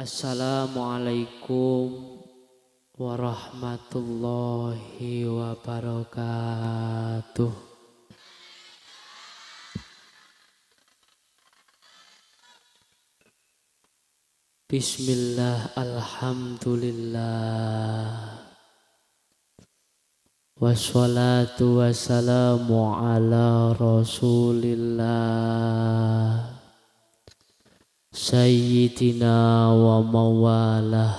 Assalamualaikum warahmatullahi wabarakatuh. Bismillah, Alhamdulillah Wassalatu wassalamu ala rasulillah سيدنا وموالاه.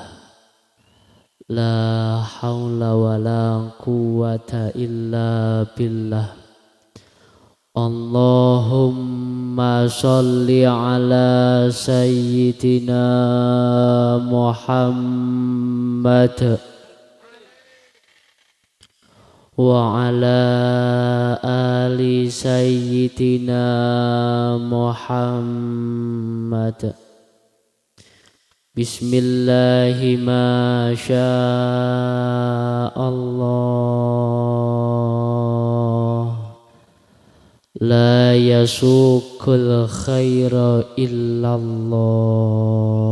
لا حول ولا قوة إلا بالله. اللهم صل على سيدنا محمد. وعلى آل سيدنا محمد. بسم الله ما شاء الله. لا يسوق الخير إلا الله.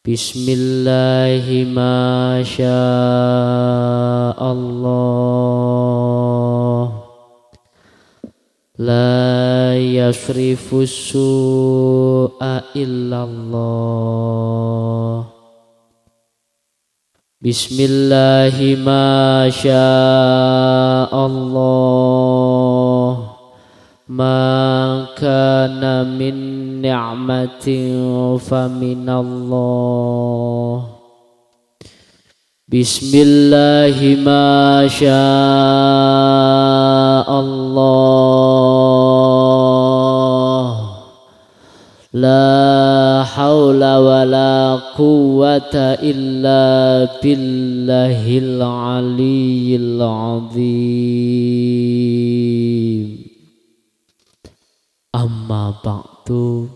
Bismillahirrahmanirrahim. La yasrifu su'a illallah ما كان من نعمة فمن الله بسم الله ما شاء الله لا حول ولا قوة إلا بالله العلي العظيم Amma ba'du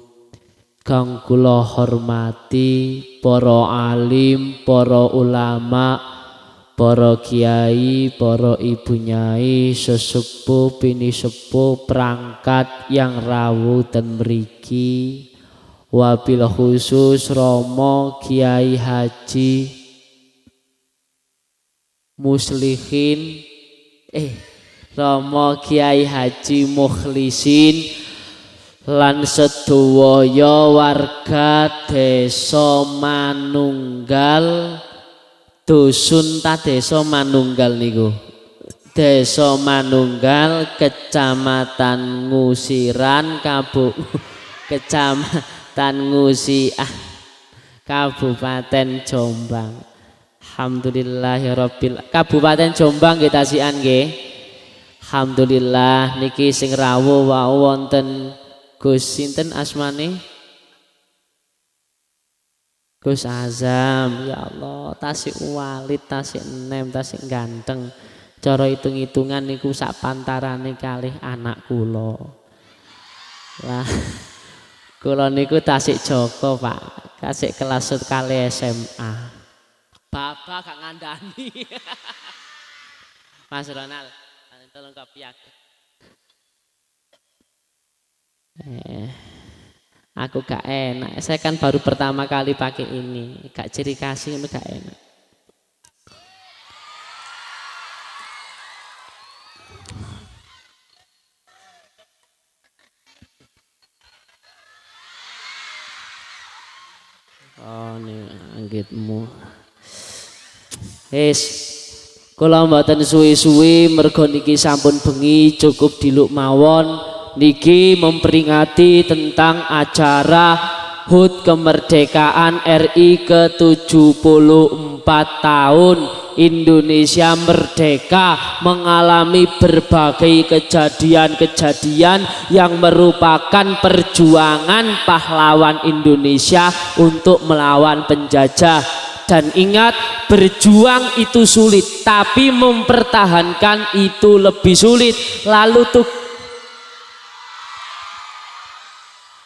Kang kula hormati para alim, para ulama, para kiai, para ibu nyai, sesepuh, pini sepuh, perangkat yang rawuh dan meriki, wabil khusus Romo Kiai Haji Muslihin, eh Romo Kiai Haji Mukhlisin, lan sedaya warga desa Manunggal. Dusun ta desa Manunggal niku? Desa Manunggal kecamatan Ngusiran Kabu kecamatan Ngusiah Kabupaten Jombang. Alhamdulillahirabbil Kabupaten Jombang kita sian nggih. Alhamdulillah niki sing rawuh wau wonten Gus sinten asmane? Gus Azam, ya Allah, tasik walid, tasik nem, tasik ganteng. Cara hitung-hitungan niku sak pantarane kalih anak kula. Lah kula niku tasik Joko, Pak. Kasih kelas kali SMA. Bapak gak ngandani. Mas Ronald, tolong kopi aku. Eh, aku gak enak. Saya kan baru pertama kali pakai ini. Gak ciri kasih itu gak enak. Oh nih anggitmu. Wis kula mboten suwi-suwi mergo niki sampun bengi cukup diluk mawon niki memperingati tentang acara HUT kemerdekaan RI ke-74 tahun Indonesia merdeka mengalami berbagai kejadian-kejadian yang merupakan perjuangan pahlawan Indonesia untuk melawan penjajah. Dan ingat berjuang itu sulit tapi mempertahankan itu lebih sulit. Lalu tuh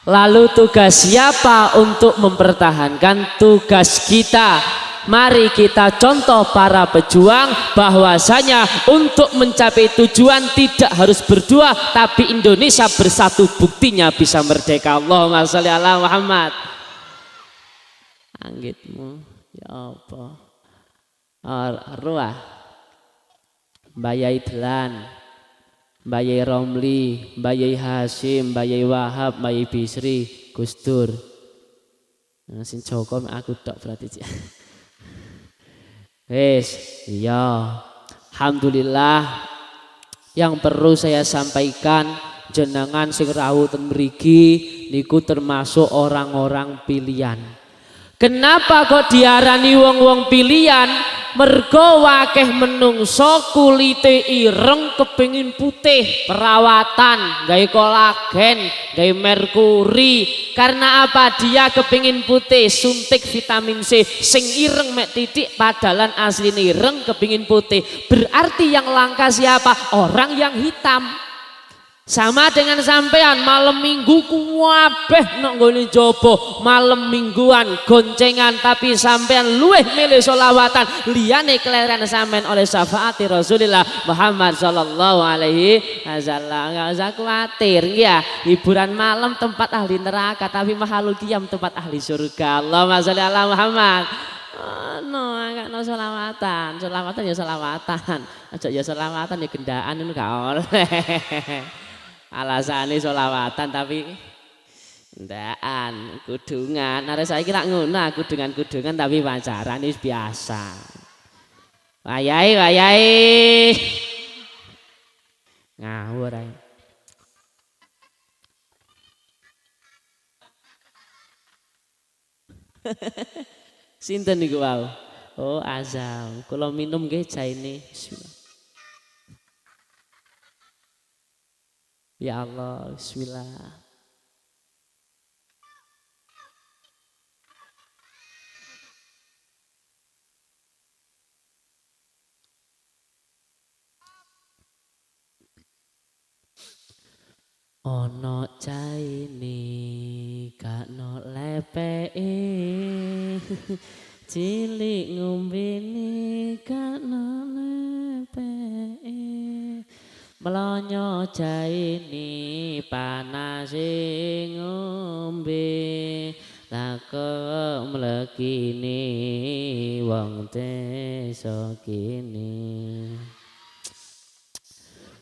Lalu tugas siapa untuk mempertahankan tugas kita? Mari kita contoh para pejuang bahwasanya untuk mencapai tujuan tidak harus berdua tapi Indonesia bersatu buktinya bisa merdeka. Allahumma sholli ala Muhammad. Anggitmu ya apa? Arwah. Bayai Delan. Bayai Romli, Bayai Hasim, Bayai Wahab, Bayai Bisri, Gustur. Nah, sin Joko aku tok berarti. Wes, iya. Alhamdulillah yang perlu saya sampaikan jenengan sing rawuh ten mriki niku termasuk orang-orang pilihan. Kenapa kok diarani wong-wong pilihan? Mergo wakeh menungso kulite ireng kepingin putih, perawatan, gawe kolagen, gawe merkuri. Karena apa? Dia kepingin putih, suntik vitamin C, sing ireng mek titik padalan asli ireng kepingin putih. Berarti yang langka siapa? Orang yang hitam. Sama dengan sampean malam minggu kuwabeh nok jopo malam mingguan goncengan tapi sampean luweh milih solawatan liyane keleran sampean oleh syafaati Rasulullah Muhammad sallallahu alaihi wasallam. Enggak usah khawatir ya hiburan malam tempat ahli neraka tapi mahalul diam tempat ahli surga. Allahumma sholli ala Muhammad. No, enggak no solawatan, solawatan ya solawatan, aja ya solawatan ya gendaan itu gak oleh. Alasane solawatan tapi ndaan kudungan. Arek saiki tak ngono kudungan-kudungan tapi pacaran wis biasa. Wayai wayai. Ngawur ae. Sinten niku wau? Oh, azam. Kula minum nggih jaine. Bismillah. Ya Allah, bismillah. Ono caine gak no lepeke cilik ngombene gak no lepeke Melonyo jaini panas ngombe lako mlekini wong desa kini.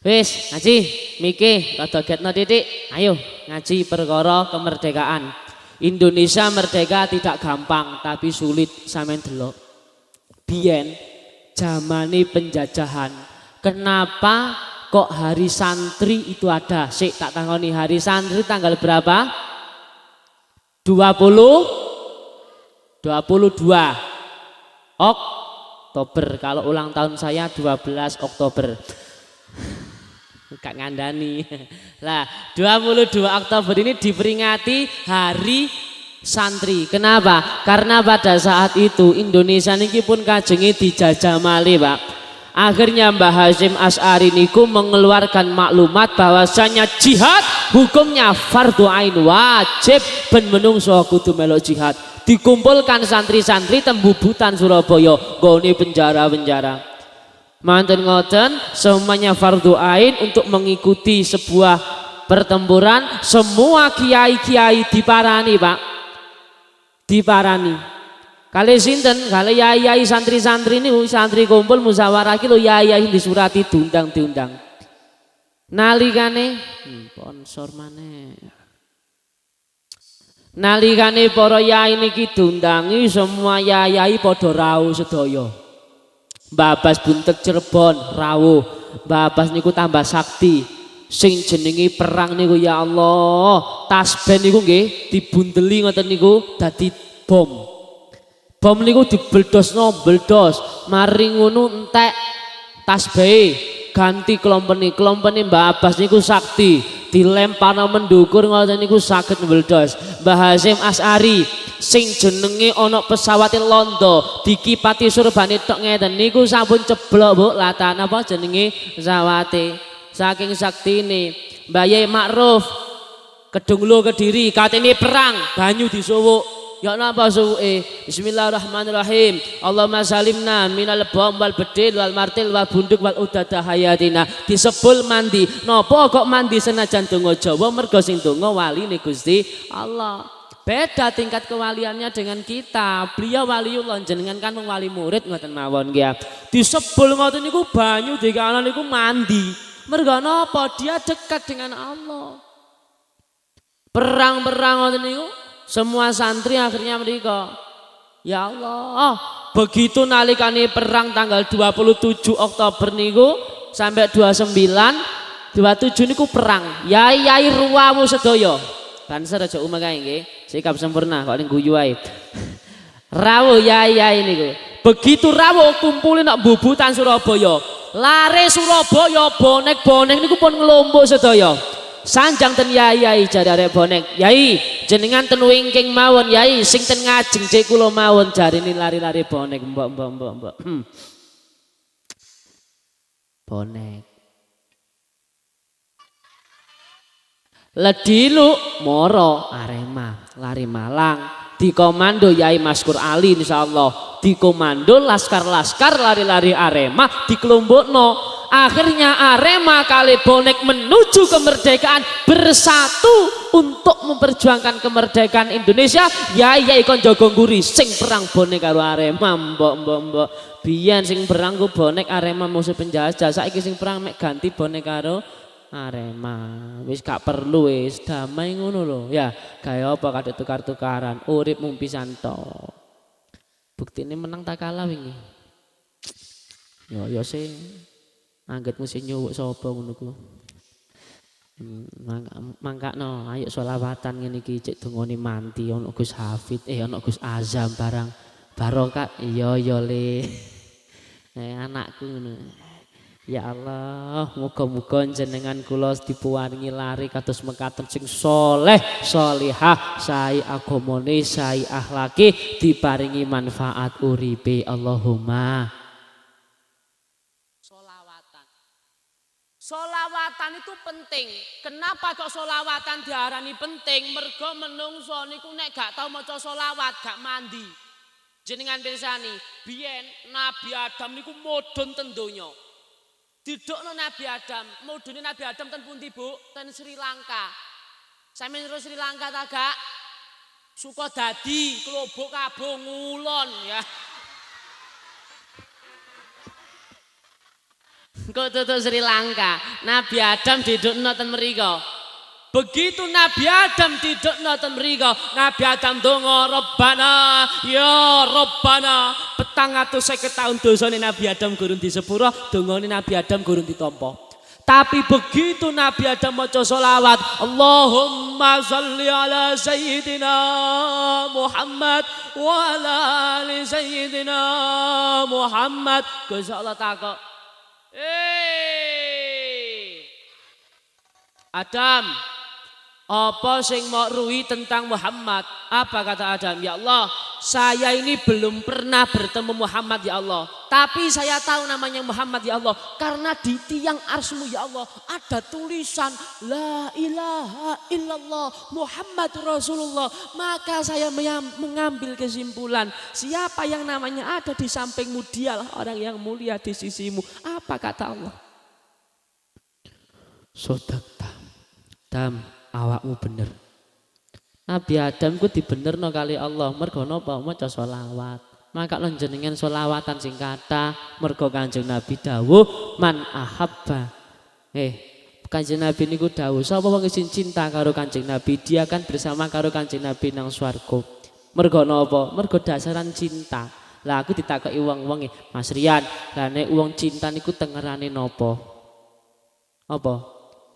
Wis ngaji miki rada getno titik. Ayo ngaji perkara kemerdekaan. Indonesia merdeka tidak gampang tapi sulit sampean delok. Biyen zamani penjajahan. Kenapa kok hari santri itu ada? Sik tak tangoni hari santri tanggal berapa? 20 22 Oktober. Kalau ulang tahun saya 12 Oktober. Kak ngandani. Lah 22 Oktober ini diperingati hari santri. Kenapa? Karena pada saat itu Indonesia ini pun kajengi dijajah mali Pak Akhirnya Mbah Hashim As'ari niku mengeluarkan maklumat bahwasanya jihad hukumnya fardu ain wajib ben menungso kudu melok jihad. Dikumpulkan santri-santri tembubutan Surabaya, goni penjara-penjara. Manten ngoten semuanya fardu ain untuk mengikuti sebuah pertempuran semua kiai-kiai diparani, Pak. Diparani Kali sinten, kali yai-yai santri-santri ini santri kumpul musyawarah ki lho yai-yai disurati diundang-diundang. Nalikane hmm, sponsor maneh. Nalikane para yai niki diundangi semua yai-yai padha rawuh sedaya. Babas buntet Cirebon rawuh. Babas niku tambah sakti. Sing jenenge perang niku ya Allah, tasbih niku nggih dibundeli ngoten niku dadi bom. Bom niku dibeldosno, beldos. Mari ngono entek tasbih ganti kelompeni kelompeni Mbah Abbas niku sakti. Dilemparno mendukur ngoten niku saged mbeldos Mbah Hasim As'ari sing jenenge ana pesawate londo dikipati surbane tok ngeten niku sampun ceblok Bu latan apa jenenge? Pesawate saking saktine Mbah Yai Ma'ruf Kedunglo Kediri katene perang banyu disuwuk Ya napa suwe Bismillahirrahmanirrahim Allahumma salimna minal bom wal bedil wal martil wal bunduk wal udada hayatina disebul mandi Napa kok mandi senajan donga Jawa mergo sing donga waline Gusti Allah Beda tingkat kewaliannya dengan kita. Beliau waliullah jenengan kan wali murid ngoten mawon nggih. Disebul ngoten niku banyu dikana niku mandi. Mergo napa? Dia dekat dengan Allah. Perang-perang ngoten niku semua santri akhirnya mereka Ya Allah, begitu nalikani perang tanggal 27 Oktober niku sampai 29 27 niku perang. Yai-yai ruwamu sedaya. Banser aja kae nggih. Sikap sempurna kok ning guyu ae. Rawuh yai-yai niku. Begitu rawuh kumpulin nak bubutan Surabaya. Lare Surabaya bonek-bonek niku pun ngelompok sedaya. Sanjang ten yai yai jare arek bonek. Yai, jenengan ten wingking mawon yai sing ten ngajeng cek kula mawon ini lari-lari bonek mbok mbok mbok mbok. Hmm. Bonek. Ledilu Moro Arema lari Malang dikomando Yai Maskur Ali insyaallah dikomando laskar-laskar lari-lari Arema dikelompokno akhirnya Arema kali bonek menuju kemerdekaan bersatu untuk memperjuangkan kemerdekaan Indonesia. Yai Yai kon jaga nguri sing perang bonek karo Arema mbok mbok mbok. Biyen sing perang ku bonek Arema musuh penjajah. Saiki sing perang mek ganti bonek karo Arema. Wis gak perlu wis damai ngono lho. Ya gaya apa kadek tukar-tukaran? Urip mung pisan to? Buktine menang tak kalah wingi. Yo yo sing angget mesti nyuwuk sapa ngono ku? Mangkakno ayo selawatan ngene iki cek dungone manti ono Gus Hafid eh ono Gus Azam barang. Barokah iya ya le. Eh anakku ngono. Ya Allah, muga-muga jenengan kula dipuwaringi lari kados mekaten sing soleh, solihah, sai agamane, sai akhlaki, diparingi manfaat uripe. Allahumma. Solawatan. Solawatan itu penting. Kenapa kok solawatan diarani penting? Mergo menungso niku nek gak tau maca solawat, gak mandi. Jenengan pirsani, biyen Nabi Adam niku modon ten donya. Didokno Nabi Adam, mudune Nabi Adam ten pundi, Bu? Ten Sri Lanka. Sampe terus Sri Lanka ta gak? Suka dadi klobok kabung ngulon ya. Kok tutup Sri Lanka. Nabi Adam didokno ten mriko. Begitu Nabi Adam tidak nonton mereka, Nabi Adam dongo Rabbana, ya Rabbana. Petang atau seket tahun dosane Nabi Adam gurun di sepuro, dongone Nabi Adam gurun ditompo. Tapi begitu Nabi Adam mau solawat, Allahumma salli ala Sayyidina Muhammad wa ala ali Sayyidina Muhammad. Gusti Allah takut. Hey! Atam. Apa sing mau tentang Muhammad? Apa kata Adam? Ya Allah, saya ini belum pernah bertemu Muhammad ya Allah. Tapi saya tahu namanya Muhammad ya Allah. Karena di tiang arsmu ya Allah ada tulisan La ilaha illallah Muhammad Rasulullah. Maka saya mengambil kesimpulan. Siapa yang namanya ada di sampingmu dialah orang yang mulia di sisimu. Apa kata Allah? Sodakta. Dam awakmu bener. Nabi Adam ku dibenerno kali Allah mergo napa maca selawat. Maka lan jenengan selawatan sing kata mergo Kanjeng Nabi dawuh man ahabba. Eh, Kanjeng Nabi niku dawuh sapa wong sing cinta karo Kanjeng Nabi dia kan bersama karo Kanjeng Nabi nang swarga. Mergo napa? Mergo dasaran cinta. Lah aku ditakoki wong-wong Mas Rian, lah nek wong cinta niku tengerane napa? Apa?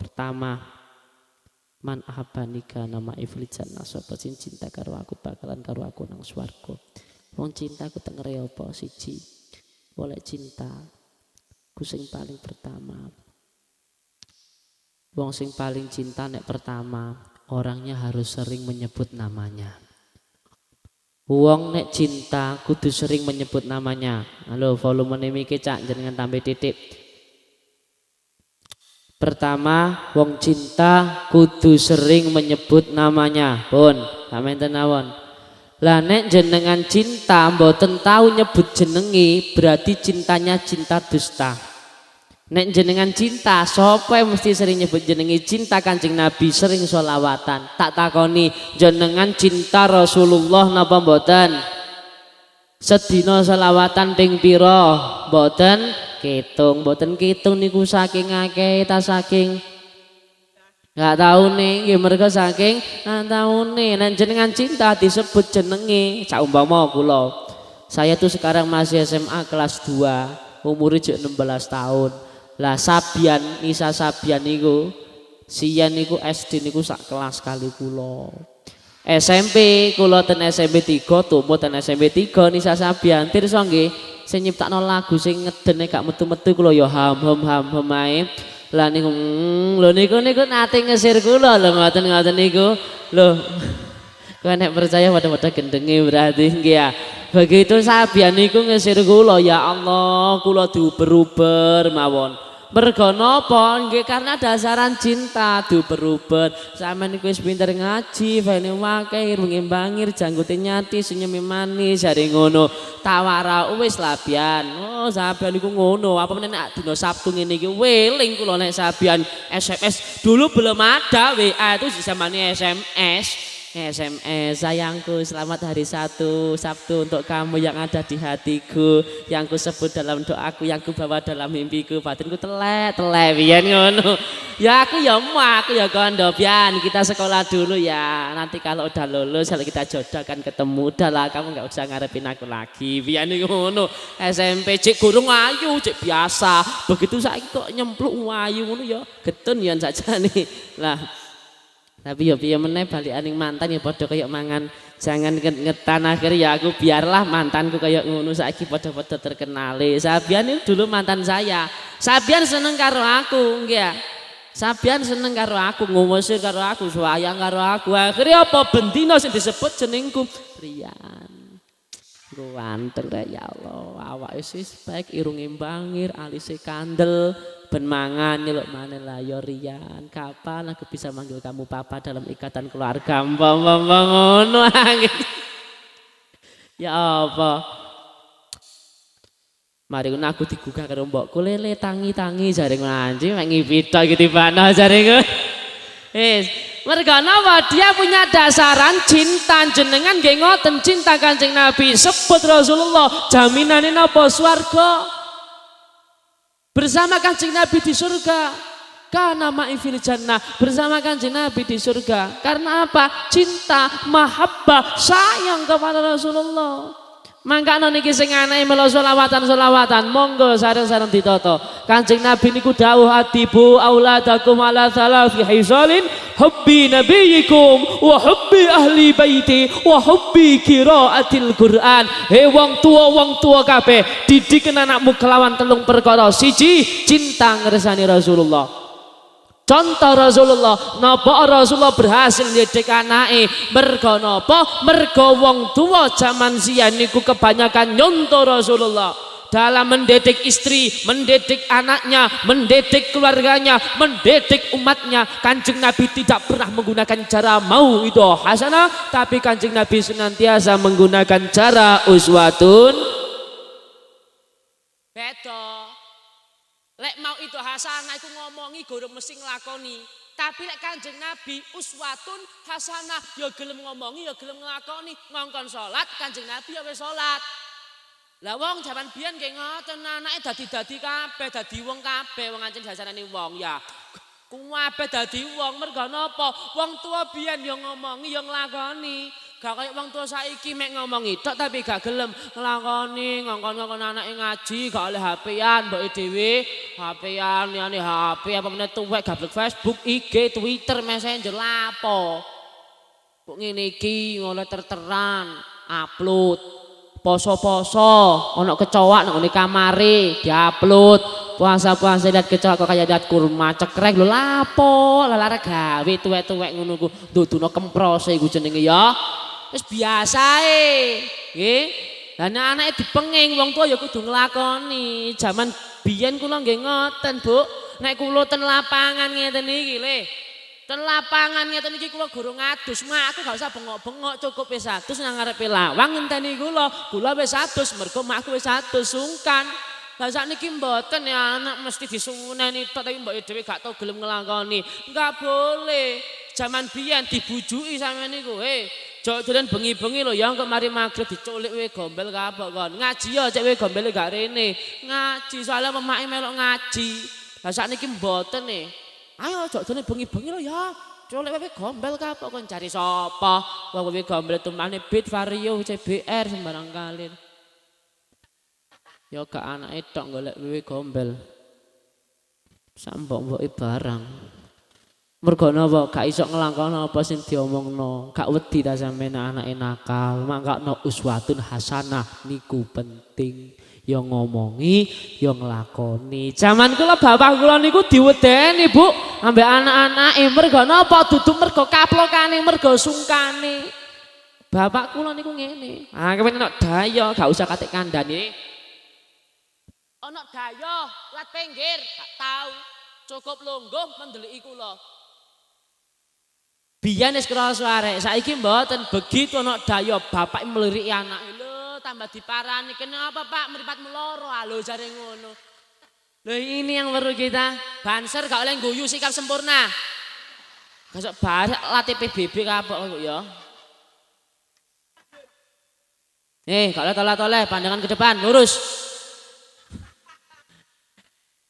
Pertama, Man ahabanika nama iflit jannah sapa cinta karo aku bakalan karo aku nang swarga. Wong cinta ku tengere apa siji. Boleh cinta ku sing paling pertama. Wong sing paling cinta nek pertama orangnya harus sering menyebut namanya. Wong nek cinta kudu sering menyebut namanya. Halo volume iki cak jenengan tambah titik. Pertama, wong cinta kudu sering menyebut namanya. Pun, sampeyan tenawon. Lah nek jenengan cinta mboten tahu nyebut jenengi, berarti cintanya cinta dusta. Nek jenengan cinta, sapa mesti sering nyebut jenengi cinta Kanjeng Nabi sering solawatan. Tak takoni jenengan cinta Rasulullah napa mboten? Sedina solawatan ping pira? Mboten kitung, mboten kitung niku saking akeh ta saking Gak tahu nih, nggih mereka saking nggak tahu nih. Nek jenengan cinta disebut jenengi. Cak umpama kula. Saya tuh sekarang masih SMA kelas 2, umurnya 16 tahun. Lah Sabian, Nisa Sabian niku Sian niku SD niku sak kelas kali kula. SMP kula ten SMP 3 tumbuh ten SMP 3 Nisa Sabian tirsa nggih sing nyiptakno lagu sing ngedene gak metu-metu kula ya ham ham ham ham ae. Lah niku mm, lho niku niku nate ngesir kula lho ngoten ngoten niku. Lho Kau nek percaya pada-pada gendengi berarti nggih ya. Begitu Sabian niku ngesir kula ya Allah kula diuber-uber mawon. Mergo napa? Nggih karena dasaran cinta du berubah. Sampeyan iku wis pinter ngaji, fene wae irunge bangir, janggute nyati, senyume manis, jare ngono. Tawara wis labian. Oh, sabian iku ngono. Apa meneh nek dina Sabtu ngene iki weling kula nek sabian SMS. Dulu belum ada WA itu disamani SMS. SMS sayangku selamat hari satu Sabtu untuk kamu yang ada di hatiku yang ku sebut dalam doaku yang ku bawa dalam mimpiku. Batinku telek telek biar ngono. Ya aku ya mau aku ya kondo biar kita sekolah dulu ya. Nanti kalau udah lulus kalau kita jodohkan ketemu udah lah kamu nggak usah ngarepin aku lagi. Biar ngono. SMP cek kurung ayu cek biasa. Begitu saya kok nyempluk ayu ngono ya. Getun ya saja nih. Lah tapi ya piye meneh balik aning mantan ya padha kaya mangan jangan ngetan akhir ya aku biarlah mantanku kaya ngono saiki padha-padha terkenale. Sabian itu dulu mantan saya. Sabian seneng karo aku, nggih ya. Sabian seneng karo aku, ngusir karo aku, sayang karo aku. Akhirnya apa bendino sing disebut jenengku Rian. Ganteng ya Allah, awak wis baik irunge bangir, alise kandel, ben mangan nyeluk mana lah ya, Rian. Kapan aku bisa manggil kamu papa dalam ikatan keluarga? Mbang mbang ngono ya apa? Mari aku digugah karo mbokku. Lele tangi-tangi jaring anjing mek ngipita gitu bana jaring Wis, mereka napa? Dia punya dasaran cinta jenengan nggih ngoten cinta Kanjeng Nabi. Sebut Rasulullah jaminane napa? Swarga Bersama kanjeng Nabi di surga. Karena ma'ifil jannah bersama kanjeng Nabi di surga. Karena apa? Cinta, mahabbah, sayang kepada Rasulullah. Mangkano niki sing anake melo selawatan-selawatan, monggo sareng-sareng ditoto. Kanjeng Nabi niku dawuh atibu auladakum ala thalathi hisalin hubbi nabiyikum wa hubbi ahli baiti wa hubbi qiraatil Qur'an. He wong tua wong tua kabeh, didik anakmu kelawan telung perkara. Siji, cinta ngersani Rasulullah. Contoh Rasulullah, napa Rasulullah berhasil ndidik anake? Mergo napa? Mergo wong tua zaman sian niku kebanyakan nyontoh Rasulullah dalam mendidik istri, mendidik anaknya, mendidik keluarganya, mendidik umatnya. Kanjeng Nabi tidak pernah menggunakan cara mau itu hasanah, tapi kanjeng Nabi senantiasa menggunakan cara uswatun. Beto. Lek mau itu hasanah itu ngomongi guru mesti nglakoni. Tapi lek Kanjeng Nabi uswatun hasanah ya gelem ngomongi ya gelem nglakoni. Ngongkon salat Kanjeng Nabi ya wis salat. Lah wong jaman biyen nggih ngoten anake dadi-dadi kabeh, dadi wong kabeh wong ancen dasarane wong ya. Kuwabe dadi wong mergo napa? Wong tua biyen ya ngomongi ya nglakoni. Gak kayak wong tua saiki mek ngomong itu tapi gak gelem ngelakoni ngongkon-ngongkon anake ngaji gak oleh HP-an mbok dhewe. HP-an liyane HP apa meneh tuwek gablek Facebook, IG, Twitter, Messenger lapo. Kok ngene iki ngoleh terteran upload. Poso-poso ono kecoa nang ngene kamare diupload. Puasa-puasa lihat kecoa kok kayak lihat kurma cekrek. Lho lapo? Lalara gawe tuwek-tuwek ngono ku. Duduno kemprose iku jenenge ya Wis biasae. Nggih. Lah nek anake dipenging wong tua ya kudu nglakoni. Zaman biyen kula nggih ngoten, Bu. Nek kula ten lapangan ngeten iki le. Ten lapangan ngeten iki kula guru ngadus, mak aku gak usah bengok-bengok cukup wis adus nang ngarepe lawang ngenteni kula. Kula wis adus mergo mak aku wis adus sungkan. Lah sakniki mboten ya anak mesti disuneni tok tapi mbok dhewe gak tau gelem nglakoni. Enggak boleh. Zaman biyen dibujuki sampeyan niku. He, jok dolen bengi-bengi lho ya engko mari magrib diculik we gombel kapok kon. Ngaji ya cek we gombel gak rene. Ngaji soalnya memake melok ngaji. Lah sakniki mboten nih. Ayo jok dolen bengi-bengi lho ya. Culik we gombel kapok kon cari sapa? Wong we gombel tumane beat vario CBR sembarang kali. Ya gak anake tok golek wiwi gombel. Sambok-mboke barang. Mergo napa gak iso nglakoni apa sing diomongno. Gak wedi ta sampeyan anake nakal. Mangkakno uswatun hasanah niku penting. Ya ngomongi, ya nglakoni. Zaman kula bapak kula niku diwedeni, Bu, ambek anak-anake mergo napa? Dudu mergo kaplokane, mergo sungkane. Bapak kula niku ngene. Ah kepen nek daya gak usah katik kandhane. Ana daya lat pinggir, gak tahu. Cukup lungguh mendeliki kula. Biyen wis krasa arek, saiki mboten begitu ana daya bapak mliriki anak. Lho, tambah diparani. Kenapa Pak mripat meloro? Halo jare ngono. Lho ini yang perlu kita. Banser gak oleh guyu sikap sempurna. Besok barek latih PBB kapok ya. Eh, kalau toleh-toleh pandangan ke depan, lurus.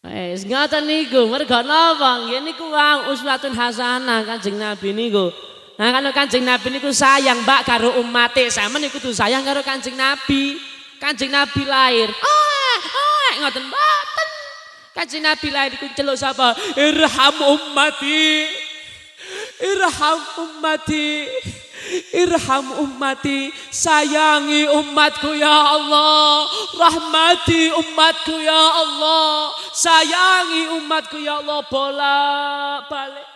Eh, ngoten niku, mergo napa? Nggih niku uswatun hasanah Kanjeng Nabi niku. Nah, kan Kanjeng Nabi niku sayang Mbak karo umate, sama niku tuh sayang karo Kanjeng Nabi. Kanjeng Nabi lahir. Oh, oh, ngoten mboten. Kanjeng Nabi lahir iku celuk sapa? Irham ummati. Irham ummati. Irham ummati, sayangi umatku ya Allah. Rahmati umatku ya Allah. Sayangi umatku ya Allah. Bola balik.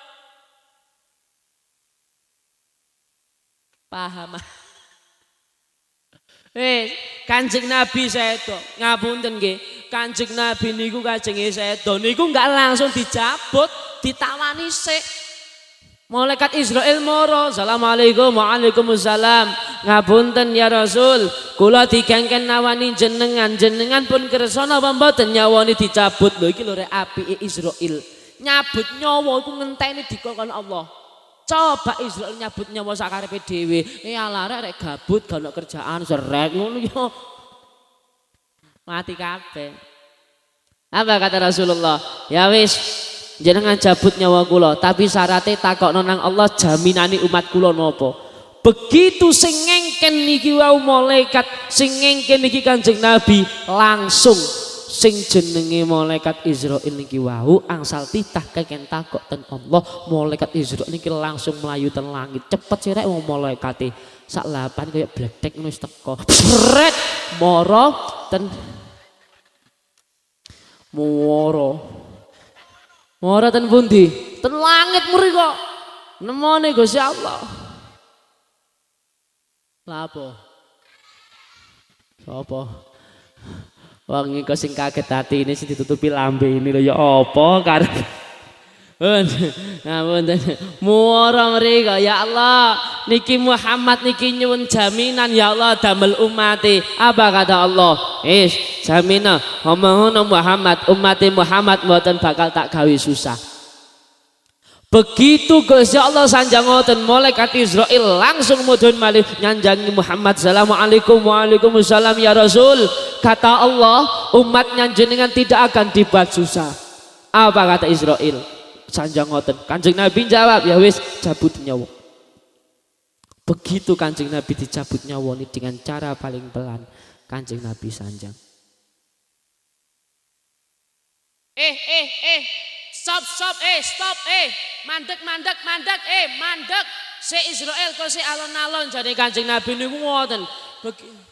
Paham? Eh, Kanjeng Nabi sedo, ngapunten nggih. Kanjeng Nabi niku kanjenge sedo niku enggak langsung dicabut, ditawani sik. Malaikat Israel moro, Assalamualaikum Waalaikumsalam. Ngapunten ya Rasul, kula dikengken nawani jenengan, jenengan pun kersa napa mboten nyawani dicabut. Lho iki lho rek apike Israel. Nyabut nyawa iku ngenteni dikon Allah. Coba Israel nyabut nyawa sakarepe dhewe. Eh ala rek gabut gak ono kerjaan serek ngono ya. Mati kabeh. Apa kata Rasulullah? Ya wis, jenengan cabut nyawa kula tapi syaratnya takok nonang Allah jaminani umat kula nopo begitu sing ngengken niki wau malaikat sing ngengken niki kanjeng nabi langsung sing jenenge malaikat Israel niki wau angsal titah keken takok ten Allah malaikat Israel niki langsung melayu ten langit. Cepet sih rek wong malaikate. Sak lapan kayak bledek wis teko bret moro ten moro Ora ten pundi? Ten langit mriko. Nemone Gusti Allah. Lah apa? Apa? Wong iki sing kaget hati ini sing ditutupi lambe ini lho ya apa karep. Muara mereka ya Allah. Niki Muhammad niki nyuwun jaminan ya Allah damel umati. Apa kata Allah? Is jaminan. Ngomong Muhammad umati Muhammad mboten bakal tak gawe susah. Begitu Gusti Allah sanjang ngoten malaikat Israel langsung mudhun malih nyanjangi Muhammad Assalamualaikum Waalaikumsalam ya Rasul. Kata Allah umatnya jenengan tidak akan dibuat susah. Apa kata Israel? Sanjang ngoten. Kanjeng Nabi jawab, ya wis cabut nyawa. Begitu Kanjeng Nabi dicabut nyawa ini dengan cara paling pelan, Kanjeng Nabi sanjang. Eh, eh, eh, stop, stop, eh, stop, eh, mandek, mandek, mandek, eh, mandek. Se Israel kok se alon-alon jadi Kanjeng Nabi niku ngoten. Begitu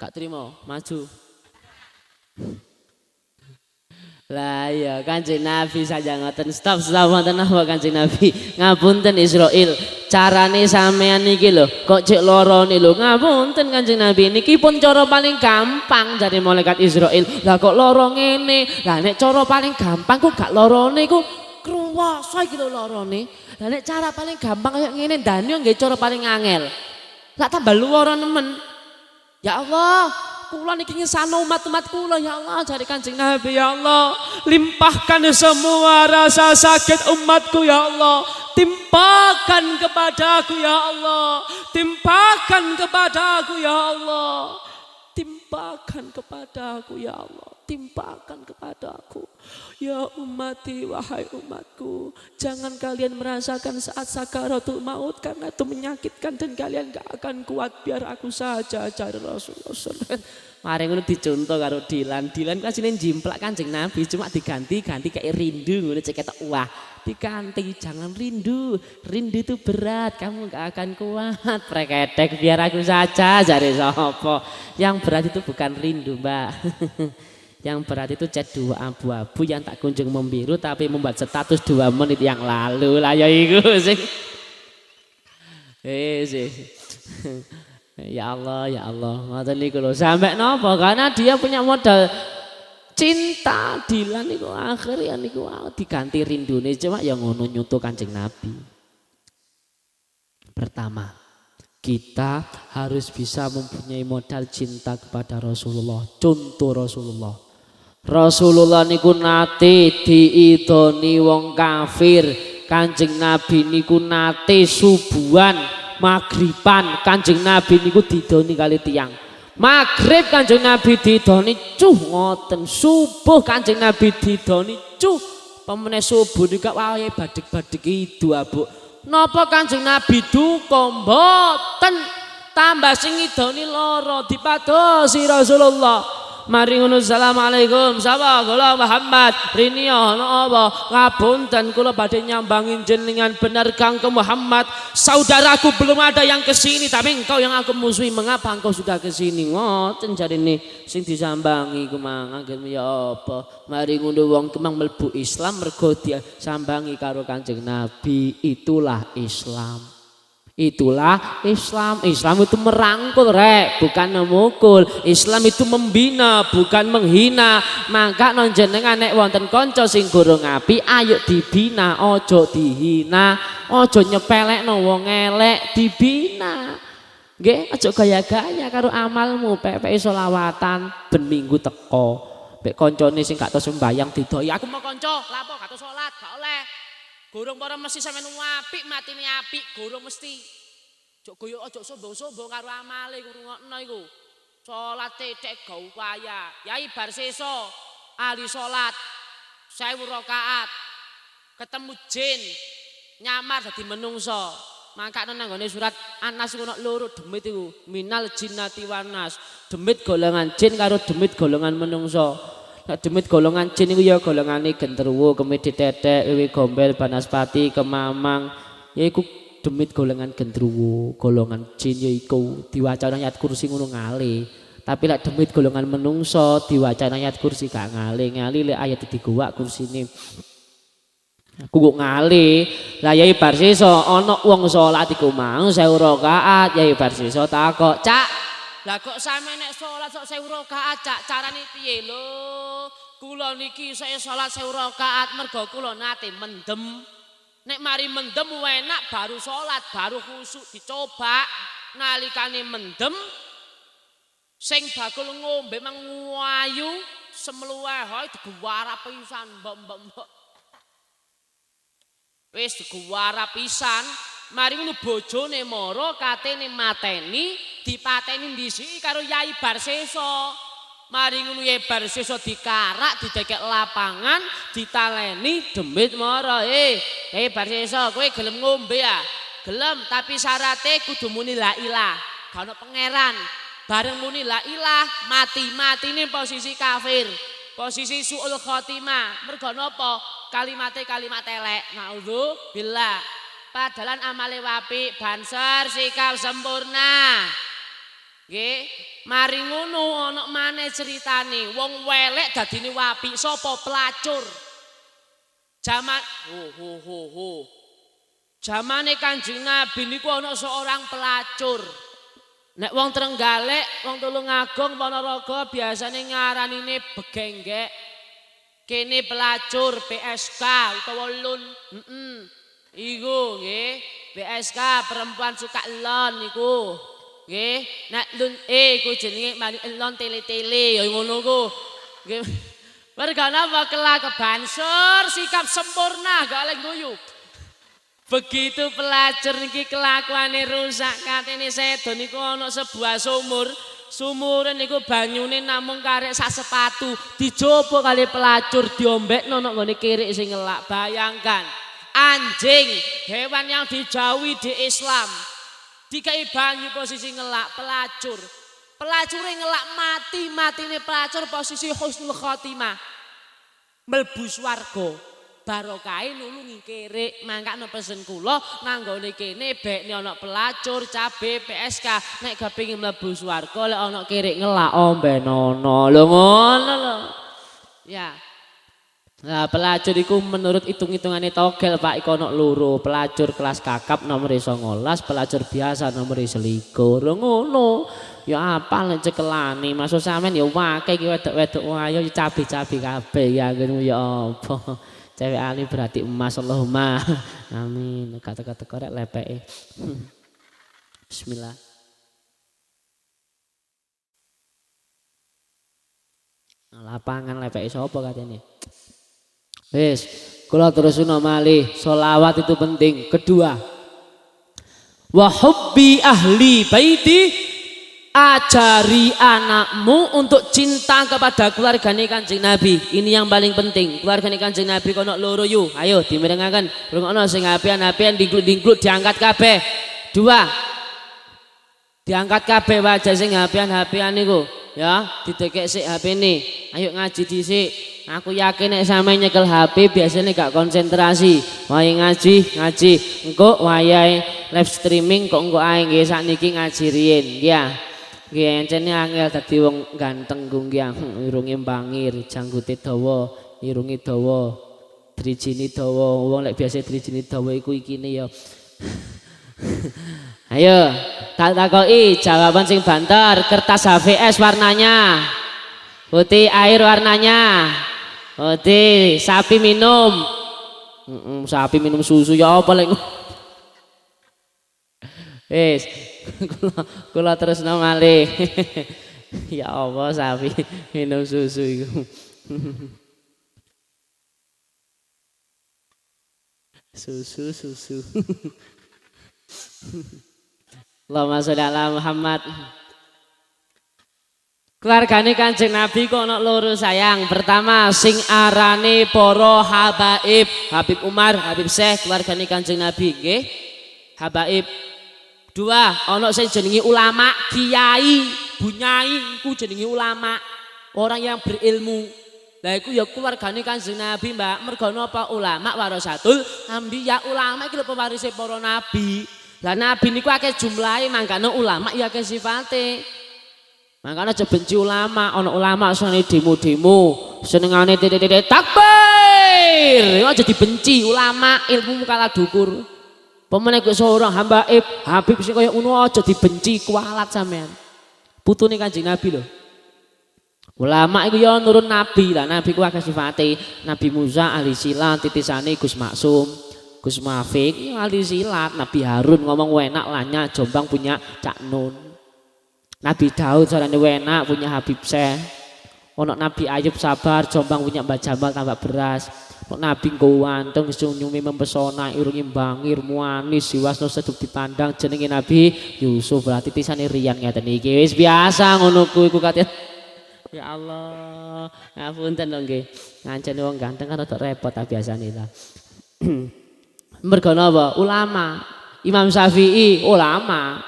Gak terima, maju. Lah iya Kanjeng Nabi saja ngoten. Stop stop wonten apa Kanjeng Nabi? Ngapunten Israel carane sampean iki lho kok cek lara ni lho? Ngapunten Kanjeng Nabi. Niki pun cara paling gampang dari malaikat Israel lah kok lara ngene? Lah nek cara paling gampang kok gak larane ku kruwasa iki lho larane. Lah nek cara paling gampang kaya ngene dani nggih cara paling angel. Lah tambah luara nemen ya Allah kula niki ngesano umat-umat kula ya Allah dari Kanjeng Nabi ya Allah. Limpahkan semua rasa sakit umatku ya Allah. Timpakan kepadaku ya Allah. Timpakan kepadaku ya Allah. Timpakan kepadaku ya Allah. Timpakan kepadaku. ya umati wahai umatku jangan kalian merasakan saat sakaratul maut karena itu menyakitkan dan kalian gak akan kuat biar aku saja cari Rasulullah Mari ngono dicontoh karo Dilan. Dilan ku asline jimplak Kanjeng Nabi cuma diganti-ganti kayak rindu ngono cek ketok wah. Diganti jangan rindu. Rindu itu berat, kamu gak akan kuat. Preketek biar aku saja jari sapa. Yang berat itu bukan rindu, Mbak. yang berat itu cat dua abu-abu yang tak kunjung membiru tapi membuat status dua menit yang lalu lah ya iku sih. Eh sih. Ya Allah, ya Allah. Ngoten niku lho. Sampai napa? Karena dia punya modal cinta Dilan niku akhirnya niku diganti rindune cuma yang ngono nyuto Kanjeng Nabi. Pertama, kita harus bisa mempunyai modal cinta kepada Rasulullah. Contoh Rasulullah. Rasulullah niku nate diidoni wong kafir. Kanjeng Nabi niku nate subuhan magriban. Kanjeng nabi niku didoni kali tiang magrib kanjeng nabi didoni cuh ngoten. Subuh kanjeng nabi didoni cuh. Pemene subuh juga wae badek-badek itu abu napa kanjeng nabi duka mboten? Tambah sing idoni loro dipadosi Rasulullah Mari ngono assalamualaikum. Sapa? Kula Muhammad. Rini ana apa? Ngapunten kula badhe nyambangin jenengan benar Kang Muhammad. Saudaraku belum ada yang ke sini tapi engkau yang aku musuhi. Mengapa engkau sudah ke sini? Ngoten jarine sing disambangi kemang ya apa? Mari ngono wong kemang mlebu Islam mergo dia sambangi karo Kanjeng Nabi. Itulah Islam Itulah Islam. Islam itu merangkul, rek, bukan memukul. Islam itu membina, bukan menghina. Maka non nek wonten konco sing gurung api, ayo dibina, ojo dihina, ojo nyepelek no wong elek, dibina. Nggih, ojo gaya-gaya karo amalmu, pepe solawatan ben minggu teko. Bek koncone sing gak tau sembayang didoi, aku mau konco, lapo gak tau salat, gak oleh. Gurung para mesti sampean apik, matine apik, gurung mesti. Jok goyo aja sombong-sombong karo amale ngrungokno iku. Salat tetek gau kaya. Yai bar sesa ahli salat 1000 rakaat. Ketemu jin nyamar dadi menungso. Mangkane nang surat Anas iku loro demit iku. Minal jinnati wanas. Demit golongan jin karo demit golongan menungso. Nek demit golongan jin iku ya golongane genderuwo, kemit ditetek, wiwi gombel, banaspati, kemamang. Ya iku demit golongan genderuwo, golongan jin ya iku diwaca ayat kursi ngono ngale. Tapi lek demit golongan menungso diwaca ayat kursi gak ngale, ngale lek ayat digowo kursine. Aku kok ngale. Lah yai bar sesa ana wong salat iku mau 1000 rakaat, yai bar takok, "Cak, Lah kok sampe nek salat sok 1000 rakaat cak carane piye lho? Kula niki saya salat 1000 rakaat mergo kula nate mendem. Nek mari mendem enak baru salat, baru khusuk dicoba nalikane mendem sing bakul ngombe mang ayu semluwe hoy diguwara pisan mbok-mbok. Wis diguwara pisan, mari ngono bojone mara katene mateni dipateni ndisi karo Yai Barseso. Mari ngono Yai Barseso dikarak didekek lapangan, ditaleni demit mara. Eh, Yai Barseso, kowe gelem ngombe ya? Gelem, tapi syaratnya kudu muni la ilah. Ono pangeran. Bareng muni la ilah, mati-mati ini posisi kafir. Posisi su'ul khotimah. Mergo napa? Kalimate kalimat elek. Nauzu Padahal amale wapi, banser sikap sempurna. Nggih, mari ngono ana maneh critane wong welek dadine wapi sapa pelacur. Jaman ho ho ho ho. Zamane Kanjeng Nabi niku ana seorang pelacur. Nek wong Trenggalek, wong Tulungagung, Ponorogo biasane ngaranine begenggek. Kene pelacur PSK utawa lun. Heeh. Iku nggih, PSK perempuan suka lon niku. Nggih, nek lun E iku jenenge lon tele-tele ya ngono ku. Nggih. Mergana kelak kebansur sikap sempurna gak oleh guyu. Begitu pelacur niki kelakuane rusak katene sedo niku ana sebuah sumur. Sumure niku banyune namung karek sak sepatu. Dijopo kali pelacur diombekno nek nggone kirik sing ngelak. Bayangkan anjing hewan yang dijauhi di Islam. Dikai banyu posisi ngelak pelacur. Pelacure ngelak mati, matine pelacur posisi husnul khotimah. Melbu swarga. barokai nulungi kere mangkakno pesen kula nanggone kene bekne ana pelacur cabe PSK nek kepengin mlebu swarga lek ana kere ngelak ombenono lho ngono lho ya Nah, pelacur itu menurut hitung-hitungannya togel Pak Ikono luru pelacur kelas kakap nomor ngolas pelacur biasa nomor selikur ngono ya apa nek cekelani masuk sampean ya wakai iki wedok-wedok ayo cabi-cabi kabeh ya ngono ya apa Cewek ali berarti emas Allahumma. Amin. Kata-kata korek lepeke. Bismillah. Lapangan lepeke sapa katene? Wis, kula terus mali. Solawat itu penting. Kedua, wa hubbi ahli baiti ajari anakmu untuk cinta kepada keluarga kanjeng Nabi. Ini yang paling penting. Keluarga kanjeng Nabi kono loro yu. Ayo dimirengaken. Rungokno sing apian-apian dingklut-dingklut diangkat kabeh. Dua. Diangkat kabeh wajah sing apian-apian niku. Ya, ditekek sik HP ini. Ayo ngaji dhisik. Aku yakin nek sampe nyekel HP biasanya gak konsentrasi. Wayahe ngaji, ngaji. Engko wayahe live streaming kok engko ae nggih sakniki ngaji riyin. Ya. Nggih encene angel dadi wong ganteng gungyang, irunge bangir, janggute dawa, irunge dawa, drijine dawa. Wong lek biasa drijine dawa iku ikine ya. Ayo, tak takoki jawaban sing banter, kertas HVS warnanya. Putih air warnanya. Putih sapi minum. sapi minum susu ya apa lek. Wis, kula kula terus male. ya Allah sapi minum susu iku. susu susu. Allahumma sholli ala Muhammad. Keluargane Kanjeng Nabi kok ana loro sayang. Pertama sing arane para habaib, Habib Umar, Habib Syekh, keluargane Kanjeng Nabi nggih. Habaib Dua, ono sing jenengi ulama, kiai, bunyai iku jenengi ulama, orang yang berilmu. Lah iku ya keluargane Kanjeng Nabi, Mbak. Mergo napa ulama warasatul anbiya, ulama iki lho pewarise para nabi. Lah nabi niku akeh jumlahe, mangkane ulama ya akeh sifate. Mangkane aja benci ulama, ana ulama senenge demo-demo, senengane titik-titik takbir. Aja dibenci ulama, ilmu kalah dukur. Pemene kok seorang hamba ib, Habib sing kaya ngono aja dibenci kualat sampean. Putune Kanjeng Nabi lho. Ulama iku ya nurun nabi lah, nabi ku akeh sifate. Nabi Musa ahli silat, titisane Gus Maksum, Gus Mafik ya ahli silat, Nabi Harun ngomong enak lanya Jombang punya Cak Nun. Nabi Daud sarane enak punya Habib Syekh. Ono Nabi Ayub sabar, Jombang punya Mbak Jamal tambah beras. Nabi engko wanteng sunyumi mempesona irungi bangir muanis siwasno seduk dipandang jenenge Nabi Yusuf berarti tisane riyan ngeten iki wis biasa ngono ku iku katanya Ya Allah, ngapunten dong nggih. Ngancen wong ganteng kan rada repot ta biasane ta. Mergo napa? Ulama. Imam Syafi'i ulama.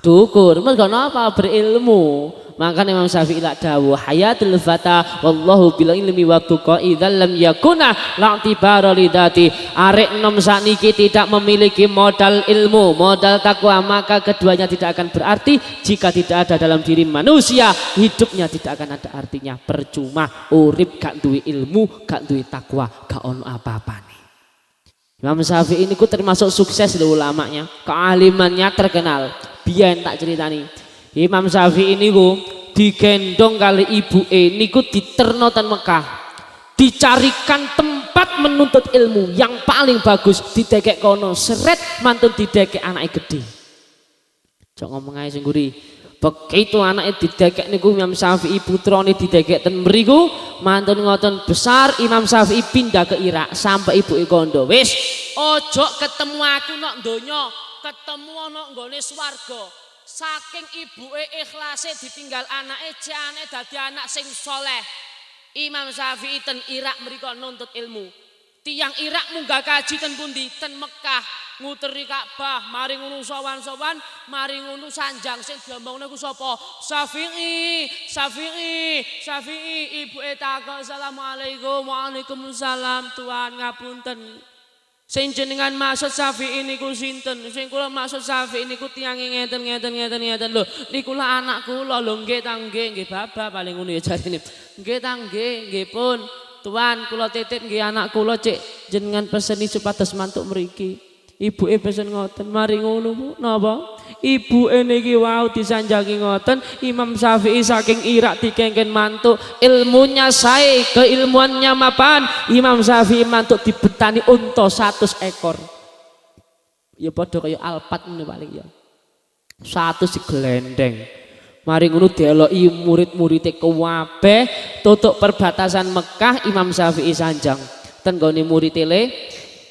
Dukur, mergo napa? Berilmu. Maka Imam Syafi'i lak dawu hayatul fata wallahu bil ilmi wa tuqa idzal lam yakuna la'tibara lidati. Arek nom sakniki tidak memiliki modal ilmu, modal takwa, maka keduanya tidak akan berarti jika tidak ada dalam diri manusia, hidupnya tidak akan ada artinya. Percuma urip gak ilmu, gak takwa, gak ono apa-apane. Imam Syafi'i ini ku termasuk sukses loh ulamanya. Kealimannya terkenal. Biar tak ceritani. Imam Syafi'i ini ku digendong kali ibu e niku diterno ten Mekah. Dicarikan tempat menuntut ilmu yang paling bagus didekek kono seret mantun didekek anak gede. Cok ngomong aja singguri. Begitu anaknya didekek niku Imam Syafi'i putrane didekek ten mriku mantun ngoten besar Imam Syafi'i pindah ke Irak sampai ibu kondo. Wis ojo ketemu aku nok donya, ketemu ana nggone swarga. saking ibuke ikhlase ditinggal anake jane dadi anak sing soleh Imam Syafi'i ten Irak mriko nuntut ilmu tiang Irak munggah kaji ten pundi? Ten Mekah. Nguteri Ka'bah. Mari ngono sowan-sowan mari ngono sanjang. Sing diomongne ku sapa? Syafi'i Syafi'i Syafi'i. Ibuke takok Assalamualaikum Waalaikumsalam. Tuhan ngapunten. Sing jenengan maksud Syafi'i niku sinten? Sing kula maksud Syafi'i niku tiyang ngeten ngeten ngeten ngeten. Lho. Niku lah anak kula lho nggih ta nggih. Nggih baba paling ngono ya jarine. Nggih ta nggih nggih pun. Tuan kula titip nggih anak kula cek jenengan peseni supados mantuk mriki. Ibu e pesen ngoten mari ngono Bu. Napa? Ibu niki wau disanjangi ngoten Imam Syafi'i saking Irak dikengken mantu ilmunya saya keilmuannya mapan Imam Syafi'i mantu dibetani unta 100 ekor ya padha kaya alpat ngono paling ya 100 digelendeng Mari ngono dieloki murid-muride kabeh tutuk perbatasan Mekah Imam Syafi'i sanjang ten gone murid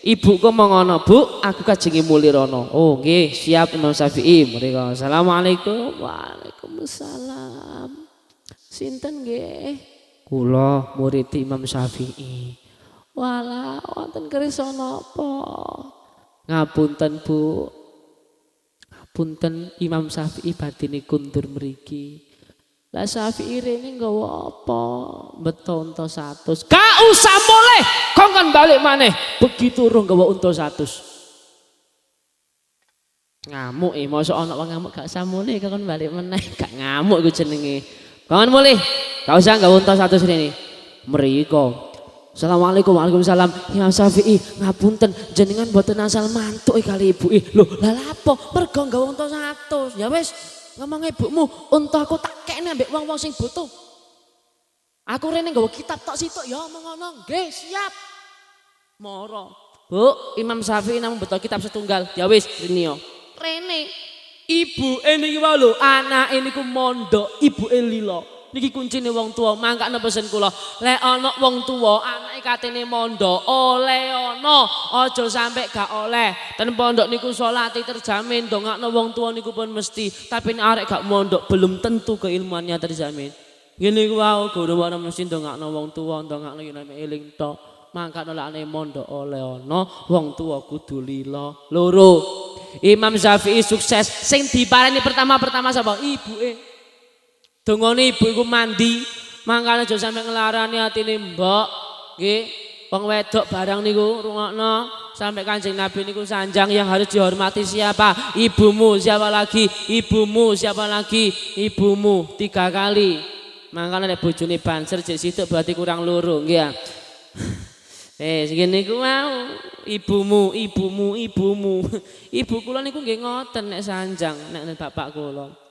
Ibuku mengono bu, aku kajengi muli rono. Oh, nggih, siap Imam Syafi'i. Mereka, assalamualaikum, waalaikumsalam. Sinten nggih? Kula murid Imam Syafi'i. Wala, wonten kersa napa? Ngapunten bu. Ngapunten Imam Syafi'i batine kundur mriki. Lah Syafi'i rene nggawa apa? Beto unta 100. Gak usah boleh. Kong kan balik maneh. Begitu urung nggawa unta 100. Ngamuk eh mosok ana wong ngamuk gak usah mulih kok balik meneh. Gak ngamuk iku jenenge. Kong mulih. Gak usah nggawa unta 100 rene. Mriko. Assalamualaikum Waalaikumsalam Imam Syafi'i ngapunten. Jenengan boten asal mantuk kali ibu. Loh lah lapo? Mergo nggawa unta 100. Ya wis ngomong ibumu untuk aku tak kene ambek wong-wong sing butuh. Aku rene nggawa kitab tok sitok. Ya omong ngono nggih siap. Moro. Bu Imam Syafi'i namung betul kitab setunggal. Ya wis rene rene ibu wae lho anak ini ku mondok ibu lilo niki kuncine wong tua mangkakno pesen kula? Lek ana wong tua anake katene mondo oleh ana aja sampe gak oleh. Ten pondok niku salate terjamin dongakno wong tua niku pun mesti. Tapi arek gak mondok belum tentu keilmuannya terjamin. Ngene ku wae guru ana mesti dongakno wong tua dongakno yen eling tok. Mangkakno lek ane mondok oleh ana wong tua kudu lila. Loro Imam Syafi'i sukses. Sing diparani pertama-pertama sapa? Ibuke Dongone ibu iku mandi, mangkane aja sampe nglarani atine mbok. Nggih, wong wedok barang niku rungokno sampai Kanjeng Nabi niku sanjang yang harus dihormati siapa? Ibumu, siapa lagi? Ibumu, siapa lagi? Ibumu tiga kali. Mangkane nek bojone banser jek situk berarti kurang loro, nggih ya. Eh, sing niku mau ibumu, ibumu, ibumu. Ibu kula niku nggih ngoten nek sanjang nek bapak kula.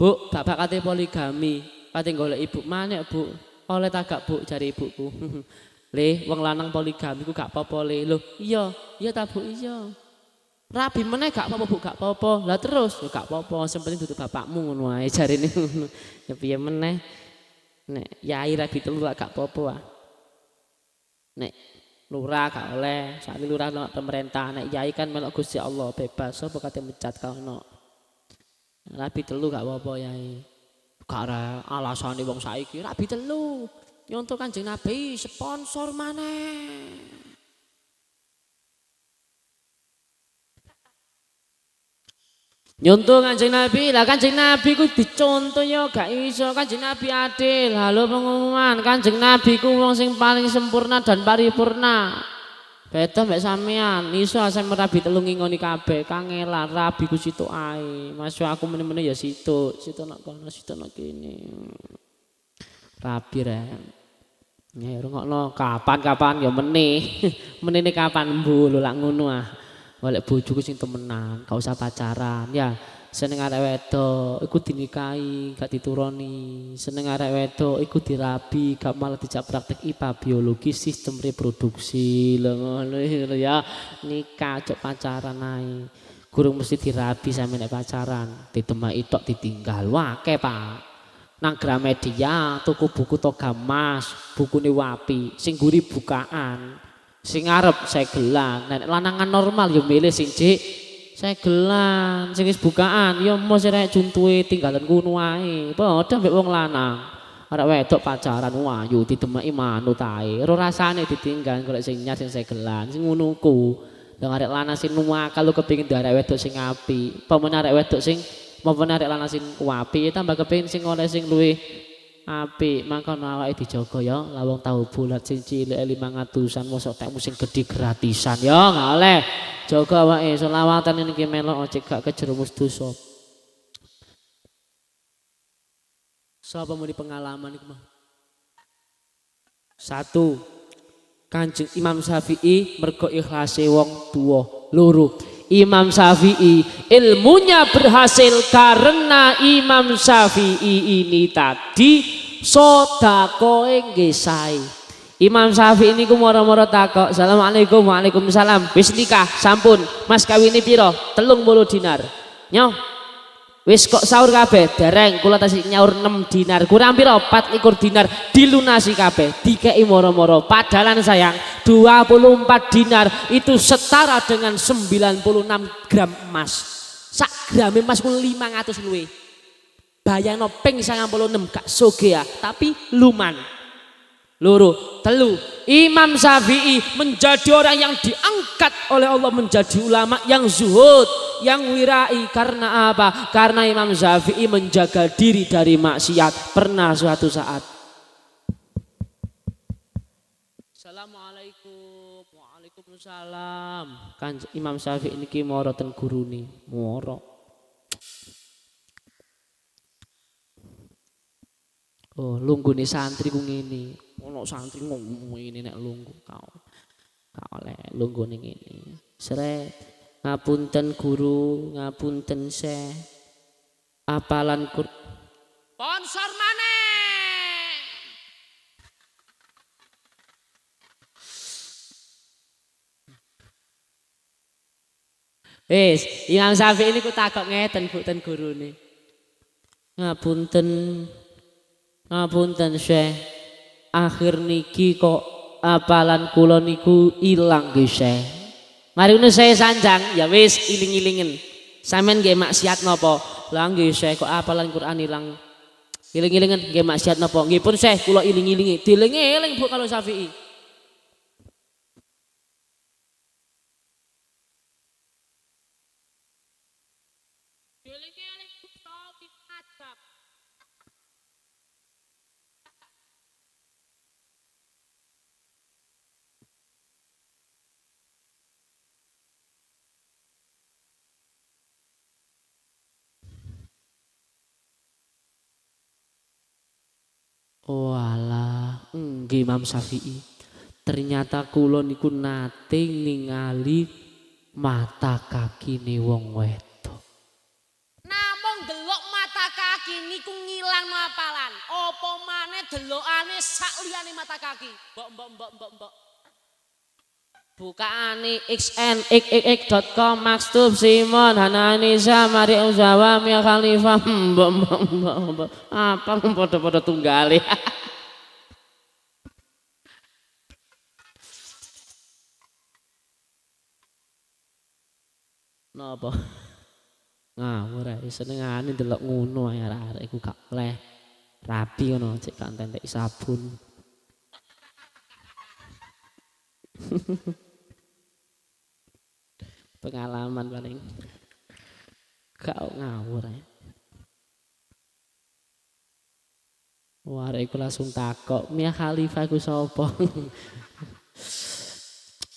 Bu, bapak kate poligami, kate golek ibu mana bu? Oleh tagak bu cari ibuku. Le, wong lanang poligami ku gak apa-apa le. Loh, iya, iya ta bu, iya. Rabi meneh gak apa-apa bu, gak apa-apa. Lah terus, gak apa-apa, sing penting duduk bapakmu ngono ae jarine ngono. Ya piye meneh? Nek yai rabi telu gak apa-apa ah. Nek lurah gak oleh, saat lurah pemerintah, nek yai kan melok Gusti Allah bebas, sapa kate mecat kau no. Rabi telu gak apa-apa yai. Gak ada alasan wong saiki. Rabi telu. Nyontoh kanjeng Nabi sponsor mana? Nyontoh kanjeng Nabi, lah kanjeng Nabi ku dicontoh ya gak iso. Kanjeng Nabi adil, halo pengumuman. Kanjeng Nabi ku wong sing paling sempurna dan paripurna. Beda mbak sampean, iso asem rabi telu ngingoni kabeh, kangelan rabi ku situ ae. Masuk aku meneh-meneh ya situ, situ nak kono, situ nak kene. Rabi re. Ya rungokno kapan-kapan ya meneh. Menene kapan mbu lho lak ngono ah. Golek bojoku sing temenan, gak usah pacaran ya. Seneng arek wedok iku dinikahi, gak dituroni. Seneng arek wedok iku dirabi, gak malah dijak praktek IPA biologi sistem reproduksi. Lho ya. Nikah cok pacaran ae. Gurung mesti dirabi sampe nek pacaran. Ditemaki tok ditinggal. Wake, Pak. nang Gramedia tuku buku toga mas buku ni wapi sing guri bukaan sing arep segelan nek lanangan normal yo milih sing cik segelan sing wis bukaan. Yo mau sirek juntuwe tinggalan kuno wae padha mbek wong lanang. Arek wedok pacaran wayu didemeki manut ae. Ora rasane ditinggal golek sing nyat sing segelan sing ngono ku. Yang arek lanang sing nuwa kalau kepengin arek wedok sing api, pemene arek wedok sing mau arek lanang sing wapi tambah kepengin sing oleh sing luwih apik mangkon awake dijaga ya lawang tahu bulat sing cilik 500-an mosok tak sing gedhe gratisan ya nggak oleh jaga awake selawatan ini ki melok ojek gak kejerumus dosa Sapa muni pengalaman iku mah? Satu, Kanjeng Imam Syafi'i mergo ikhlase wong tuwa. Loro, Imam Syafi'i ilmunya berhasil karena Imam Syafi'i ini tadi sodako enggesai Imam Syafi'i ini moro-moro takok Assalamualaikum Waalaikumsalam wis nikah sampun mas kawini telung bulu dinar nyoh Wis kok sahur kabeh, dereng kula tasih nyaur 6 dinar. Kurang piro? 4 likur dinar dilunasi kabeh. Dikei moro-moro. Padahal sayang, 24 dinar itu setara dengan 96 gram emas. Sak gram emas ku 500 luwe. Bayangno ping 96 gak ya, tapi luman. Loro, telu. Imam Syafi'i menjadi orang yang diangkat oleh Allah menjadi ulama yang zuhud, yang wirai karena apa? Karena Imam Syafi'i menjaga diri dari maksiat. Pernah suatu saat. Assalamualaikum. Waalaikumsalam. Kan Imam Syafi'i ini moro ten gurune, moro. Oh, lunggune santri ku ngene. Ono santri ngomong ngene nek lungguh kau. Kau oleh lungguh ning ngene. Sret ngapunten guru, ngapunten se. Apalan kur Sponsor mana? Wis, Imam Syafi'i ini ku takok ngeten Bu ten gurune. Ngapunten Ngapunten Syekh. Akhir niki kok apalan kula niku ilang nggih Syekh. Mari ngono saya sanjang ya wis iling-ilingen. Sampeyan nggih maksiat napa? Lah nggih Syekh kok apalan Quran ilang. Iling-ilingen nggih maksiat napa? Nggih pun Syekh kula iling-ilingi. Dieling-eling Bu kalau Syafi'i. Nggih Imam Syafi'i. Ternyata kula niku nate ningali mata kaki ni wong wedok. Namung delok mata kaki niku ngilang apalan. Apa maneh delokane sak liyane mata kaki. Mbok mbok mbok mbok mbok. Bukaani xnxxx.com Maktub Simon Hananisa Mari Uzawa Mia Khalifah mbak mbak mbak apa podo-podo tunggali Napa ngawur ae senengane delok ngono ae arek iku gak oleh rapi ngono cek kan tentek sabun pengalaman paling kau ngawur ya. Wah, aku langsung takok, Mia Khalifah ku sapa?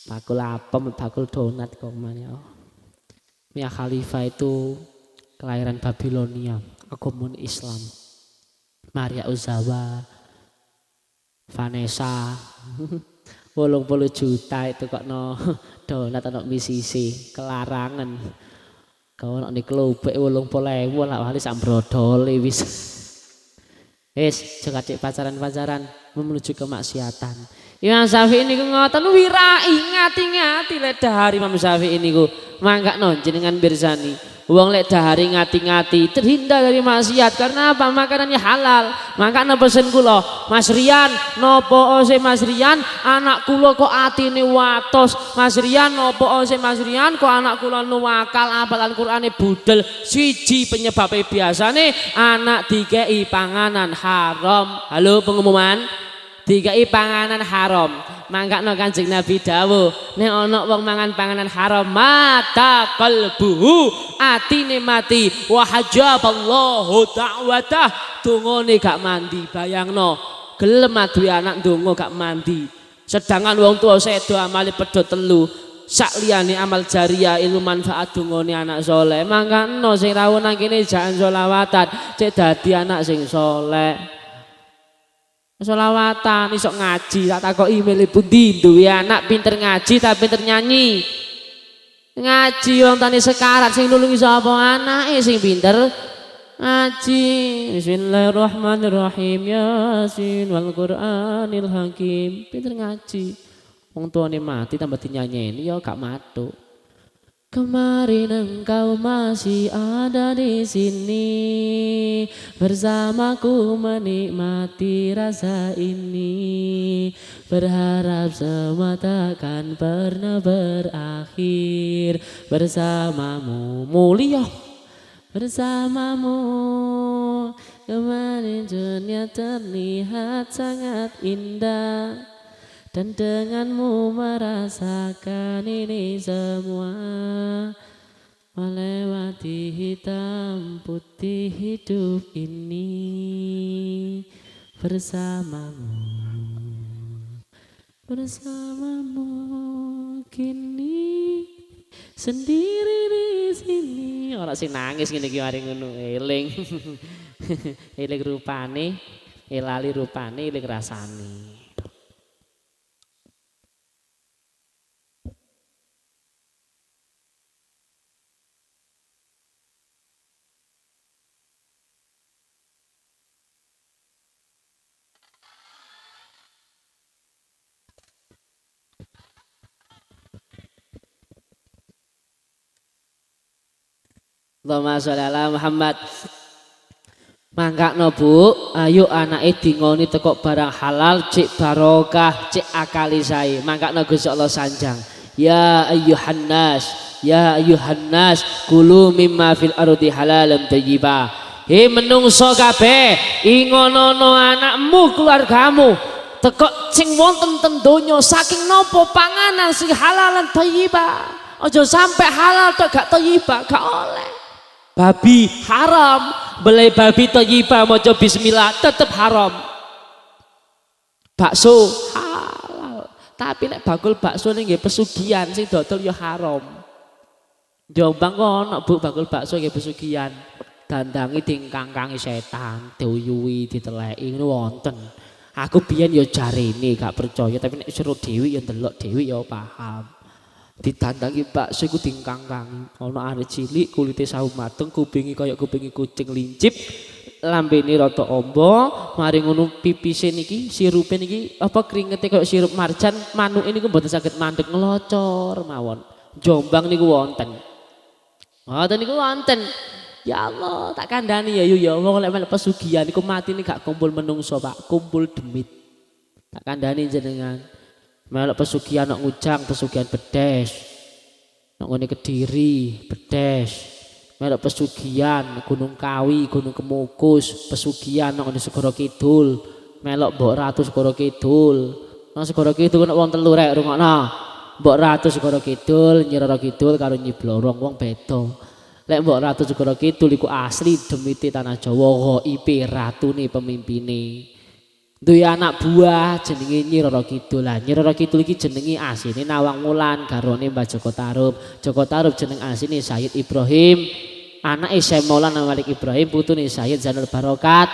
bakul apa? Bakul donat kok ya. Mia Khalifa itu kelahiran Babilonia, akomun Islam. Maria Uzawa, Vanessa, bolong puluh juta itu kok no donat no misisi kelarangan. Kau nak di klub, bolong puluh ewu lah wali boleh bisa, es cek pacaran pacaran menuju kemaksiatan. Imam Syafi'i niku ngoten wirai ngati-ngati lek dahar Imam Syafi'i niku mangkakno jenengan birsani. Wong lek dahari ngati-ngati terhindar dari maksiat karena apa? Makanannya halal. Makanya pesen kula, Mas Rian, nopo ose Mas Rian, anak kula kok atine watos. Mas Rian, nopo ose Mas Rian, kok anak kula nuwakal apal Al-Qur'ane budel. Siji penyebabnya biasane anak dikei panganan haram. Halo pengumuman. Dikai panganan haram. Mangkakno Kanjeng Nabi dawuh nek ana wong mangan panganan haram mata qalbuhu atine mati. Wa hajaballahu da'watah. Dungane gak mandi bayangno. Gelem duwe anak donga gak mandi. Sedangkan wong tua sedo amali pedot telu. Sak liyane amal jariah ilmu manfaat dungane anak soleh. Mangkano sing rawuh nang kene jangan selawatan cek dadi anak sing soleh Solawatan isok ngaji tak takok email ibu di duwe anak pinter ngaji tapi pinter nyanyi. Ngaji wong tani sekarat sing nulungi sapa anake sing pinter ngaji. Bismillahirrahmanirrahim. Yasin wal Qur'anil Hakim. Pinter ngaji. Wong tuane mati tambah dinyanyeni ya gak matuk. Kemarin engkau masih ada di sini. Bersamaku menikmati rasa ini. Berharap semua takkan pernah berakhir. Bersamamu mulia. Bersamamu. Kemarin dunia terlihat sangat indah dan denganmu merasakan ini semua. Melewati hitam putih hidup ini bersamamu. Bersamamu kini sendiri di sini. Orang sih nangis gini gimana ngono eling. Eling rupane elali rupane eling rasani Allahumma sholli ala Muhammad. Mangkakno Bu, ayo anake dingoni teko barang halal cek barokah, cek akali sae. Mangkakno Gusti Allah sanjang. Ya ayyuhan nas, ya ayyuhan nas, kulu mimma fil ardi halalan thayyiba. He menungso kabeh, ingonono anakmu, keluargamu, teko sing wonten ten donya saking nopo panganan sing halalan thayyiba. Aja sampai halal tok gak thayyiba, gak oleh babi haram. Beli babi toyiba coba bismillah tetap haram. Bakso halal. Tapi nek bakul bakso ini pesugihan sing dodol ya haram. Jombang kono Bu bakul bakso nggih pesugihan. Dandangi tingkangkangi setan diuyui diteleki ngono wonten. Aku biyen ya jarene gak percaya tapi nek seru dewi ya ndelok dewi ya paham ditandangi bakso iku dingkang-kang ana arek cilik kulite sawu mateng kupingi kaya kupingi kucing lincip. Lambene rada amba mari ngono pipise niki sirupe niki apa kringete kaya sirup marjan manuk niku mboten saged mandek ngelocor mawon. Jombang niku wonten. Ngoten niku wonten. Ya Allah tak kandhani ya yu ya wong lek melek pesugihan niku mati niku gak kumpul menungso Pak. Kumpul demit. Tak kandhani jenengan melok pesugihan nak ngujang pesugihan bedes. Nak ngene kediri bedes. Melok pesugihan gunung kawi gunung kemukus pesugihan nak ngene segoro kidul. Melok mbok ratu segoro kidul. Nang segoro kidul nak wong telu rek rungokno? Mbok ratu segoro kidul nyiroro kidul karo nyiblorong wong beda. Lek mbok ratu segoro kidul iku asli demite tanah Jawa IP ratune pemimpine duwe anak buah jenenge Nyi Roro Kidul. Nyi Roro Kidul iki jenenge asine Nawang Wulan garone Mbah Joko Tarub. Joko Tarub jeneng asine Sayyid Ibrahim. Anake Syekh Maulana Malik Ibrahim putune Sayyid Zainul Barokat.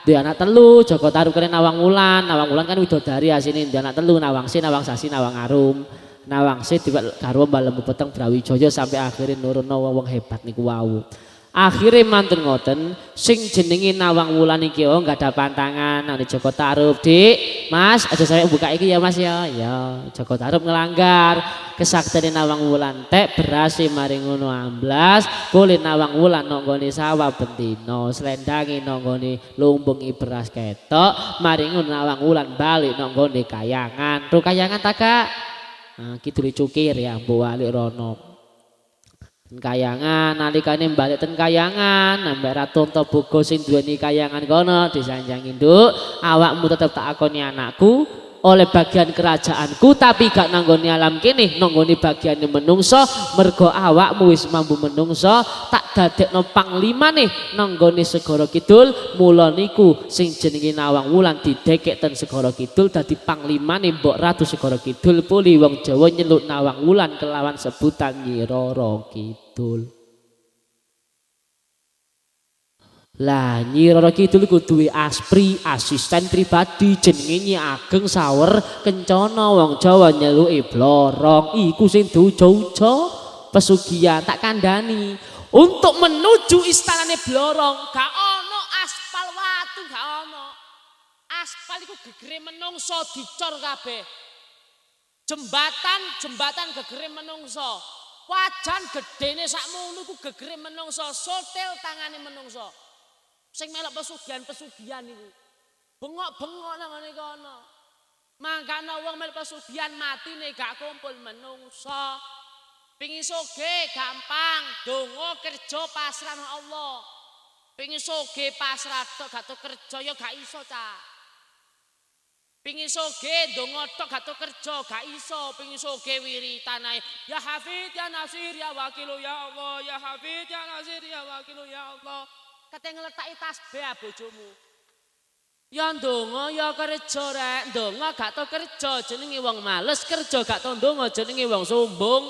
Dia anak telu, Joko Tarub kene Nawang Wulan, Nawang Wulan kan widodari asine dia anak telu Nawang Si, Nawang Sasi, Nawang Arum. Nawang Si tiba karo Mbak Peteng Brawijaya sampai akhirnya nurunno wong-wong hebat niku wau. Akhirnya mantun ngoten sing jenengi Nawang Wulan iki oh enggak ada pantangan nang Joko Tarub, Dik. Mas, aja saya buka iki ya Mas ya. Ya, Joko Tarub ngelanggar kesaktian Nawang Wulan tek berasi maring ngono amblas, kulit Nawang Wulan nang gone sawah bentino, slendangi nang gone lumbungi beras ketok, maring ngono Nawang Wulan balik nang gone kayangan. Ro kayangan ta, Kak? Nah, gitu cukir ya, Mbok Wali Rono kayangan nalikane balik ten kayangan. Nambah ratu bugo sing duweni kayangan kono disanjang induk awakmu tetep tak akoni anakku oleh bagian kerajaanku tapi gak nanggoni alam kini nanggoni bagian menungso mergo awakmu wis mampu menungso tak dadekno panglima nih nanggoni segoro kidul mula niku sing jenengi nawang wulan didekek ten segoro kidul dadi panglima nih mbok ratu segoro kidul puli wong jawa nyeluk nawang wulan kelawan sebutan nyiroro kidul Lah Nyi Roro Kidul iku duwe aspri asisten pribadi jenenge Nyi Ageng Sawer Kencana wong Jawa nyeluki blorong. Iku sing dujo-ujo pesugihan tak kandhani. Untuk menuju istanane blorong gak ono aspal watu gak ono. Aspal iku gegere menungso dicor kabeh. Jembatan jembatan gegere menungso. Wajan gedene sakmono iku gegere menungso sotel tangane menungso Sing melok pesugihan-pesugihan iku. Bengok-bengok nang ngene kono. Mangkane wong melok pesugihan matine gak kumpul menungso. Pingin soge gampang, donga kerja pasrah nang Allah. Pingin soge pasrah tok gak kerja ya gak iso ta. Pingin soge donga tok gak kerja gak iso. Pingin soge wiritan ae. Ya Hafid ya Nasir ya Wakilu ya Allah. Ya Hafid ya Nasir ya Wakilu ya Allah. Kate ngletaki tasbih bojomu. Ya ndonga ya kerja rek, ndonga gak tau kerja jenenge wong males, kerja gak tau ndonga jenenge wong sombong.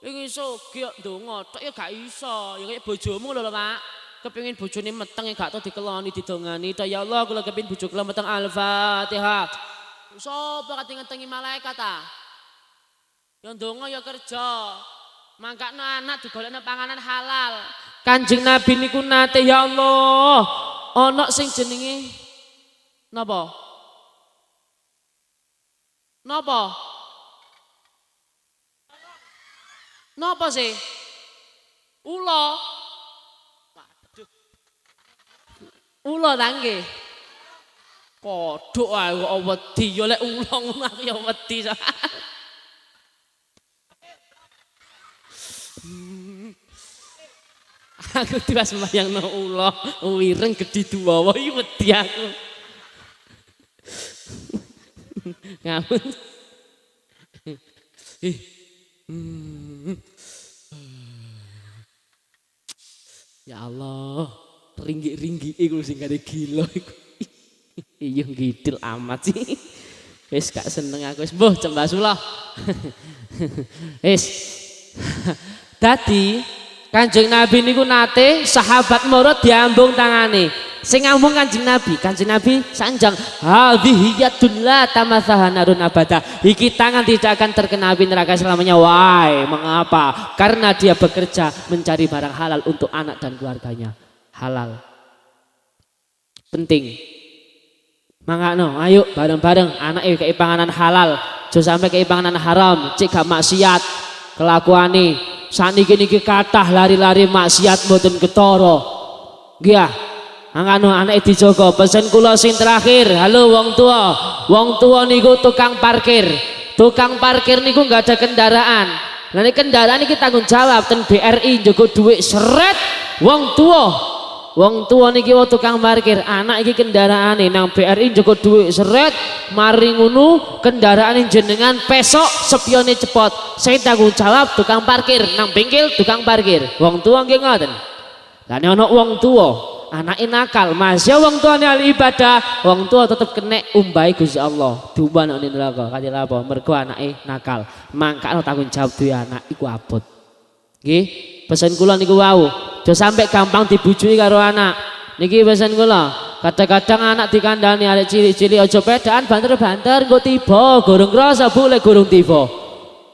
Iki iso kok ndonga tok ya gak iso, ya kaya bojomu lho Pak. Kepengin bojone meteng gak tau dikeloni didongani, ya Allah kula kepengin bojo kula meteng Al-Fatihah. Sopo kate ngentengi malaikat ta? Ya ndonga ya kerja. Mangkakno anak digolekno panganan halal. Kanjeng Nabi niku nate ya Allah, ana sing jenenge napa? Napa? Napa sih? Ula. Ula ta nggih? Kodhok ae kok wedi ya lek ula ngono ya wedi. aku tiba sembahyang no ulo wireng gede dua wah wedi aku. Ngamun ya Allah ringgi-ringgi iku sing gak gila iku. Iya ngidil amat sih. Wis gak seneng aku wis mbuh cembasulah wis. Dadi Kanjeng Nabi niku nate sahabat moro diambung tangane. Sing ngambung Kanjeng Nabi, Kanjeng Nabi sanjang hadhihi yadun la tamatsaha narun abada. Iki tangan tidak akan terkena api neraka selamanya. Why? Mengapa? Karena dia bekerja mencari barang halal untuk anak dan keluarganya. Halal. Penting. Mangakno, ayo bareng-bareng anak e keipanganan halal. Jo sampai keipanganan haram, cek gak maksiat kelakuane saniki niki kathah lari-lari maksiat mboten ketara. Nggih. Angkano anak dijogo pesen kula sing terakhir. Halo wong tua. Wong tua niku tukang parkir. Tukang parkir niku nggak ada kendaraan. Nah kendaraan ini tanggung jawab ten BRI jogo duit seret wong tua Wong tua niki wong tukang parkir, anak iki kendaraane nang BRI njogo dhuwit seret, mari kendaraan jenengan pesok sepione cepot. Saya tanggung jawab tukang parkir nang bengkel tukang parkir. Wong tua nggih ngoten. Lah nek ana wong tua, anake nakal, masya wong tuane ahli ibadah, wong tua tetep kena umbai Gusti Allah. Diumbah nang neraka. Kaya apa? Mergo anake nakal. Mangkane tanggung jawab duwe anak iku abot. Nggih, pesen kula niku wau. Aja sampai gampang dibujui karo anak. Niki pesan kula. Kadang-kadang anak dikandani arek cilik-cilik aja pedaan banter-banter engko tiba, gorong krasa Bu lek gorong tiba.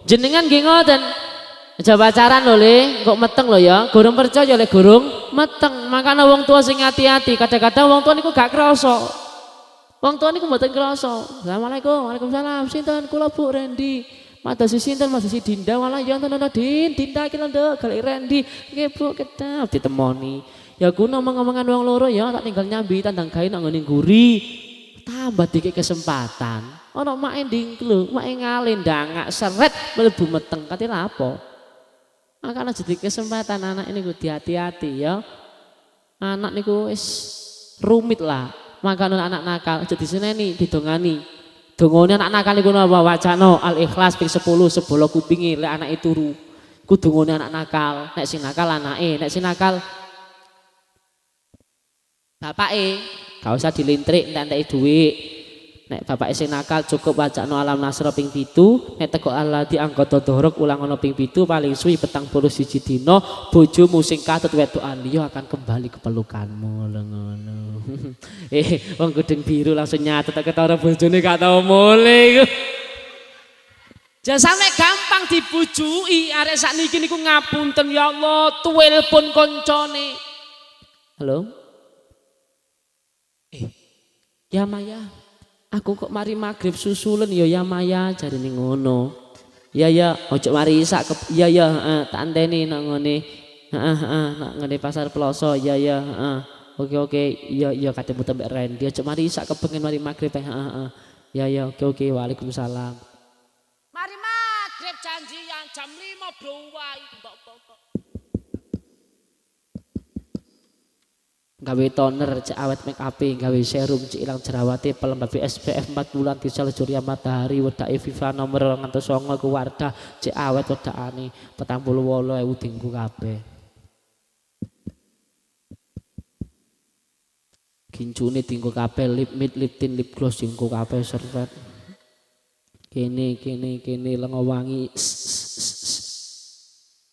Jenengan nggih ngoten. Aja pacaran lho Le, kok meteng lho ya. Gorong percaya lek gorong meteng. Makanya wong tua sing hati-hati, kadang-kadang wong tua niku gak krasa. Wong tua niku mboten krasa. Assalamualaikum, Waalaikumsalam. Sinten kula Bu Rendi. Madasi sinten madasi Dinda malah ya enten Din, Dinda Nduk, galek Rendi. Nggih Bu, ketap ditemoni. Ya kuno ngomong-ngomongan wong loro ya tak tinggal nyambi tandang gawe nang ngene guri. Tambah dikit kesempatan. Ono mak ending lho, mak ngalih ndangak seret mlebu meteng kate apa? Makanya jadi kesempatan anak ini gue hati-hati ya. Anak niku wis rumit lah. Makanya anak nakal jadi seneni didongani. Dongone anak nakal niku napa? Wacana al ikhlas ping 10 sebolo kupingi lek anak itu turu. Ku dongone anak nakal, nek sing nakal anake, nek sing nakal bapake. Gak usah dilintrik entek duit nek bapak sing nakal cukup wajak no alam nasro ping pitu. Nek teko Allah di anggota dorok ulang ono ping pitu paling suwi petang puluh siji dino bojomu sing katut wedokan liya akan kembali ke pelukanmu ngono eh wong gedeng biru langsung nyatet ketara bojone gak tau mulai Jangan sampai gampang dibujui arek sakniki niku ngapunten ya Allah tuwel pun koncone. Halo? Eh, ya Maya, aku kok mari maghrib susulen ya ya Maya jarine ngono. Ya ya, ojo mari isak ke ya ya heeh tak anteni nang ngene. Heeh heeh nang ngene pasar Peloso ya ya heeh. Oke oke, iya iya kademu tembek Randy. Ojo mari isak kepengen mari maghrib heeh heeh. Ya ya oke oke Waalaikumsalam. Mari maghrib janjian jam 5 bro wae mbok mbok. mbok. gawe toner cek awet make up gawe serum cek ilang jerawate pelembab SPF 4 bulan tisal surya matahari wedake Viva nomor 209 ku Wardah cek awet wedakane 48.000 dingku kabeh kincune dingku kabeh lip mid lip tint lip gloss dingku kabeh servet. Kene kene kene lengo wangi.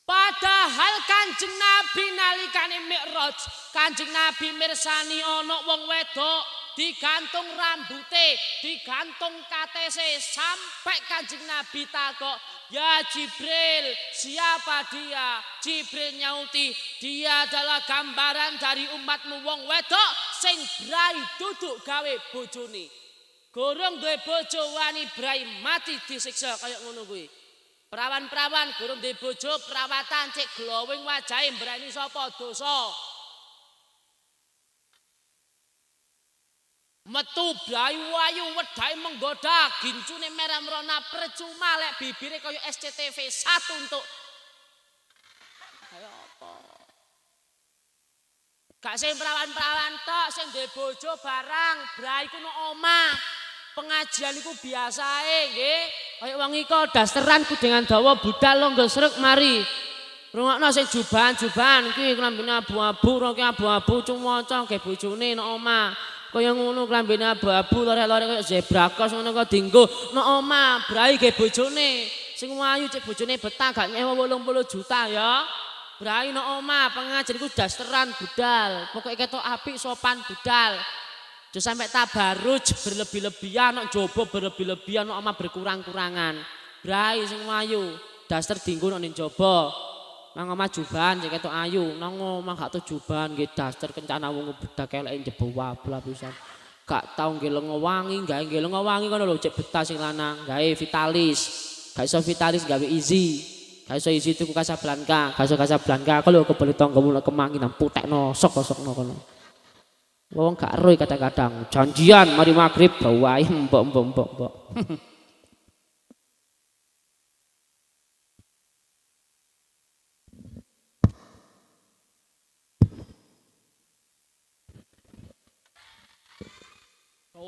Padahal Kanjeng Nabi nalikane Mi'raj, Kanjeng Nabi mirsani ana wong wedok digantung rambute, digantung katese sampai Kanjeng Nabi takok, "Ya Jibril, siapa dia?" Jibril nyauti, "Dia adalah gambaran dari umatmu wong wedok sing brai duduk gawe bojone." Gorong duwe bojo wani brai mati disiksa kaya ngono kuwi. Perawan-perawan gurung di bojo perawatan cek glowing wajahe berani sapa dosa. Metu blayu wayu wedhae menggoda gincune merah merona percuma lek bibire kaya SCTV satu untuk kaya apa? Gak sing perawan-perawan tok sing duwe bojo barang brai ku no omah. Pengajian iku biasae nggih. Kaya wong iko dasteran kudengan dawa budal longgo srek mari. Rungokno sing jubahan-jubahan iki klambine abu-abu, roke abu-abu cumaca ge bojone nek omah. Kaya ngono klambine abu-abu lore-lore kaya zebra cross ngono kok dinggo nek omah, brai ge bojone. Sing wayu cek bojone betah gak nyewa 80 juta ya. Brai nek omah pengajian iku dasteran budal. Pokoke ketok apik sopan budal. Aja sampai tabaruj berlebih-lebihan, nok jobo berlebih-lebihan, nok ama berkurang-kurangan. Brai sing ayu, daster dinggo nok ning jaba. Nang omah juban cek ketok ayu, nang omah gak tuh juban nggih daster kencana wong bedak eleke jebo wablah pisan. Gak tau nggih lengo wangi, gawe nggih lengo wangi ngono lho cek betah sing lanang, gawe vitalis. Gak iso vitalis gawe easy. Gak iso easy tuku Casablanca, gak iso Casablanca, kalau kebeli tonggomu kemangi nang putekno sok-sokno kono. Wong gak roy kadang-kadang janjian mari maghrib bawahi mbok mbok mbok mbok.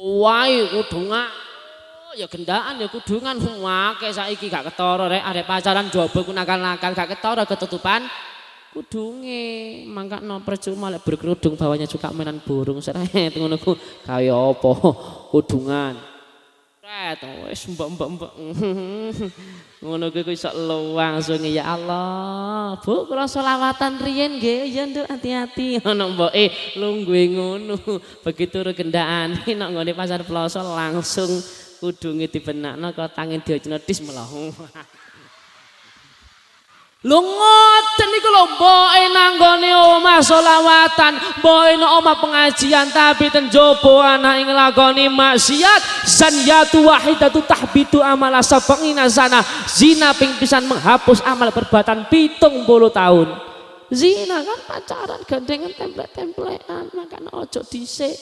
Wae kudungan ya gendaan ya kudungan wake saiki gak ketara rek arek pacaran jobo ku nakal-nakal gak ketara ketutupan. Kudunge mangkakno percuma lek berkerudung bawahnya suka mainan burung seret ngono ku. Kaya apa? Kudungan pepet wis mbok-mbok ngono kuwi iso langsung ya Allah. Bu kula selawatan riyen nggih? Ya Nduk hati-hati. Ono mboke lungguhe ngono. Begitu regendaan nek nggone pasar Ploso langsung kudunge dibenakno kok tangin diocno dis melahu Lho ngoten niku lho mboke nanggone omah selawatan, mboke omah pengajian tapi ten jaba anak ing lakoni maksiat, zanyatu wahidatu tahbitu amala sab'ina sana. Zina ping pisan menghapus amal perbuatan pitung puluh tahun. Zina kan pacaran gandengan templek-templekan, makanya ojo dhisik.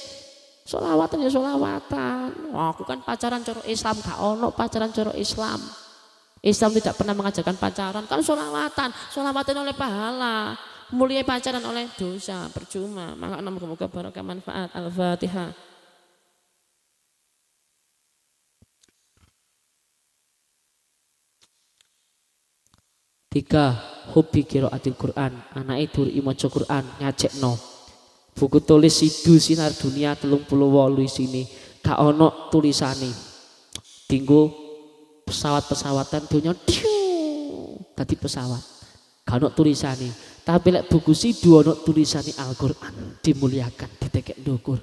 Solawatan ya solawatan. Aku kan pacaran coro Islam gak ono pacaran coro Islam. Islam tidak pernah mengajarkan pacaran, kan sholawatan, sholawatan oleh pahala, mulia pacaran oleh dosa, percuma. Maka moga-moga barokah manfaat. Al-Fatihah. Tiga, hobi adil Quran. Anak itu imaca Quran, ngajak no. Buku tulis sidu sinar dunia telung puluh walu sini. Kak ono tulisani. Tinggu pesawat-pesawatan dunia tadi pesawat. Ono tulisane tapi lek buku dua ono tulisane Al-Qur'an dimuliakan ditekek ndukur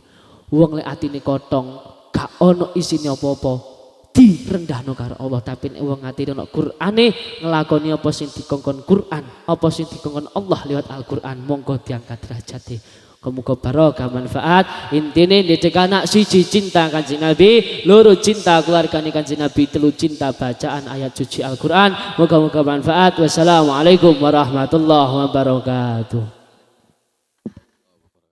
wong lek atine kotong gak ono isine apa-apa direndahno karo Allah. Tapi nek wong atine ono Qur'ane nglakoni apa sing dikongkon Qur'an apa sing dikongkon Allah lewat Al-Qur'an monggo diangkat derajate Kemuka barokah manfaat. Intine ndek anak siji cinta kanjeng Nabi loro cinta keluarga kanjeng Nabi telu cinta bacaan ayat suci Al-Qur'an. Moga-moga manfaat. Wassalamualaikum warahmatullahi wabarakatuh